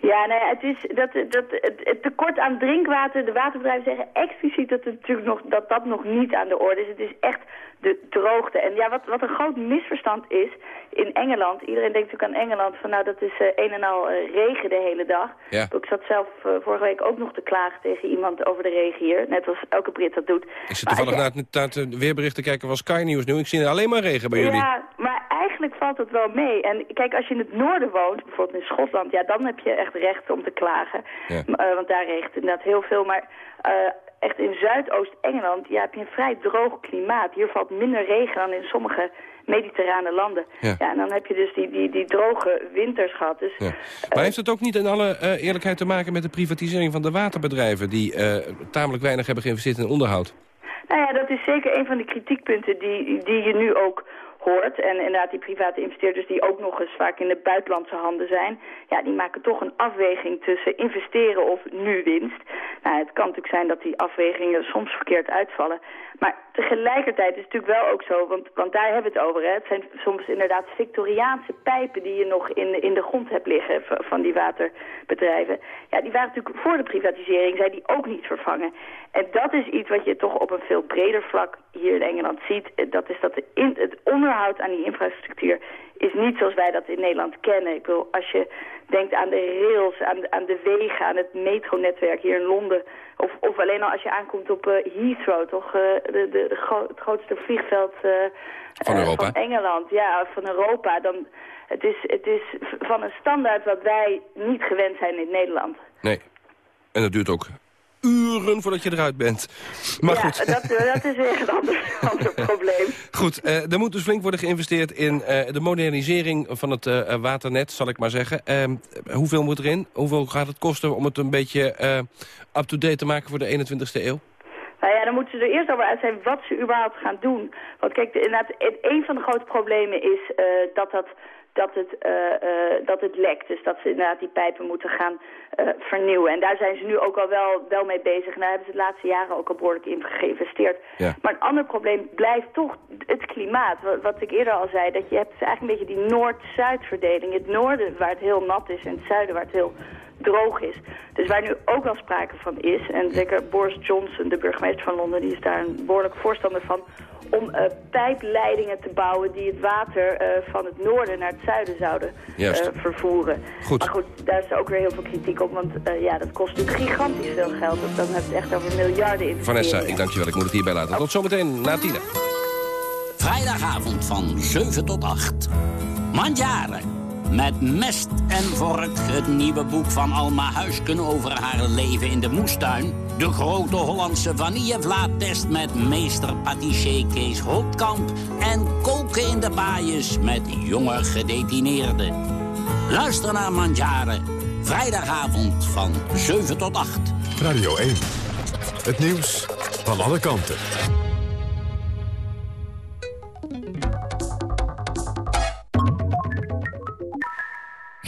Ja, nee, het is dat, dat, het, het tekort aan drinkwater, de waterbedrijven zeggen expliciet dat, het natuurlijk nog, dat dat nog niet aan de orde is. Het is echt de droogte. En ja, wat, wat een groot misverstand is in Engeland, iedereen denkt natuurlijk aan Engeland van nou dat is eh, een en al eh, regen de hele dag. Ja. Ik zat zelf eh, vorige week ook nog te klagen tegen iemand over de regen hier, net als elke Brit dat doet. Ik zit toevallig naar het, naar het weerbericht te kijken van Sky News nu. Ik zie alleen maar regen bij jullie. Ja, maar eigenlijk valt het wel mee. En kijk, als je in het noorden woont, bijvoorbeeld in Schotland, ja, dan heb je echt recht om te klagen. Ja. Eh, want daar regent inderdaad heel veel. Maar eh, echt in Zuidoost-Engeland ja, heb je een vrij droog klimaat. Hier valt minder regen dan in sommige mediterrane landen. Ja. en dan heb je dus die, die, die droge winters gehad. Dus Ja. Maar heeft het ook niet in alle eh, eerlijkheid te maken met de privatisering van de waterbedrijven... die eh, tamelijk weinig hebben geïnvesteerd in onderhoud? Nou ja, dat is zeker een van de kritiekpunten die, die je nu ook hoort. En inderdaad die private investeerders die ook nog eens vaak in de buitenlandse handen zijn. Ja, die maken toch een afweging tussen investeren of nu winst. Nou, het kan natuurlijk zijn dat die afwegingen soms verkeerd uitvallen. Maar tegelijkertijd is het natuurlijk wel ook zo, want, want daar hebben we het over. Hè. Het zijn soms inderdaad Victoriaanse pijpen die je nog in, in de grond hebt liggen van die waterbedrijven. Ja, die waren natuurlijk voor de privatisering, zijn die ook niet vervangen. En dat is iets wat je toch op een veel breder vlak hier in Engeland ziet. Dat is dat de in, het onderhoud aan die infrastructuur is niet zoals wij dat in Nederland kennen. Ik bedoel, als je denkt aan de rails, aan, de- aan de wegen, aan het metronetwerk hier in Londen... Of, of alleen al als je aankomt op eh, Heathrow, toch eh, de, de, de gro- het grootste vliegveld eh, Van Europa. van Engeland, ja, van Europa. Dan, het, is, het is van een standaard wat wij niet gewend zijn in Nederland. Nee. En dat duurt ook uren voordat je eruit bent. Maar ja, goed. Dat, dat is weer een ander, ander probleem. Goed, eh, er moet dus flink worden geïnvesteerd in eh, de modernisering van het eh, eh, waternet, zal ik maar zeggen. Ehm, hoeveel moet erin? Hoeveel gaat het kosten om het een beetje eh, up-to-date te maken voor de 21ste eeuw? Nou ja, dan moeten ze er eerst over uit zijn wat ze überhaupt gaan doen. Want kijk, de- inderdaad, het- een van de grote problemen is eh, dat, dat, dat, het, eh, eh, dat het lekt. Dus dat ze inderdaad die pijpen moeten gaan eh, vernieuwen. En daar zijn ze nu ook al wel, wel mee bezig. En daar hebben ze de laatste jaren ook al behoorlijk in geïnvesteerd. Ja. Maar een ander probleem blijft toch het klimaat. Wat, wat ik eerder al zei, dat je hebt eigenlijk een beetje die Noord-Zuid verdeling. Het noorden waar het heel nat is en het zuiden waar het heel droog is. Dus waar nu ook wel sprake van is, en zeker Boris Johnson, de burgemeester van Londen, die is daar een behoorlijk voorstander van, om eh, pijpleidingen te bouwen die het water eh, van het noorden naar het zuiden zouden eh, vervoeren. Goed. Maar goed, daar is ook weer heel veel kritiek op, want eh, ja, dat kost natuurlijk gigantisch veel geld. Dus dan heb je het echt over miljarden in. Vanessa, ik dank je wel. Ik moet het hierbij laten. Tot zometeen na tienen. Vrijdagavond van 7 tot 8. Mandjaren. Met mest en vork het nieuwe boek van Alma Huisken over haar leven in de moestuin. De grote Hollandse vanillevlaattest met meester patissier Kees Holtkamp. En koken in de baaiers met jonge gedetineerden. Luister naar Mandjaren. Vrijdagavond van 7 tot 8. Radio 1. Het nieuws van alle kanten.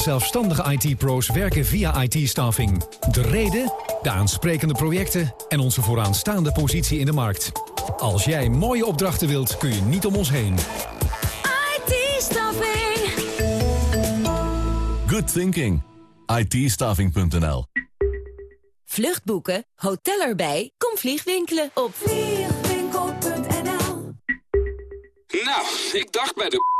zelfstandige IT-pro's werken via IT-staffing. De reden, de aansprekende projecten en onze vooraanstaande positie in de markt. Als jij mooie opdrachten wilt, kun je niet om ons heen. IT-staffing. Good thinking. itstaffing.nl Vluchtboeken, hotel erbij, kom vliegwinkelen op vliegwinkel.nl Nou, ik dacht bij de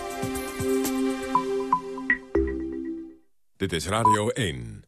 Dit is Radio 1.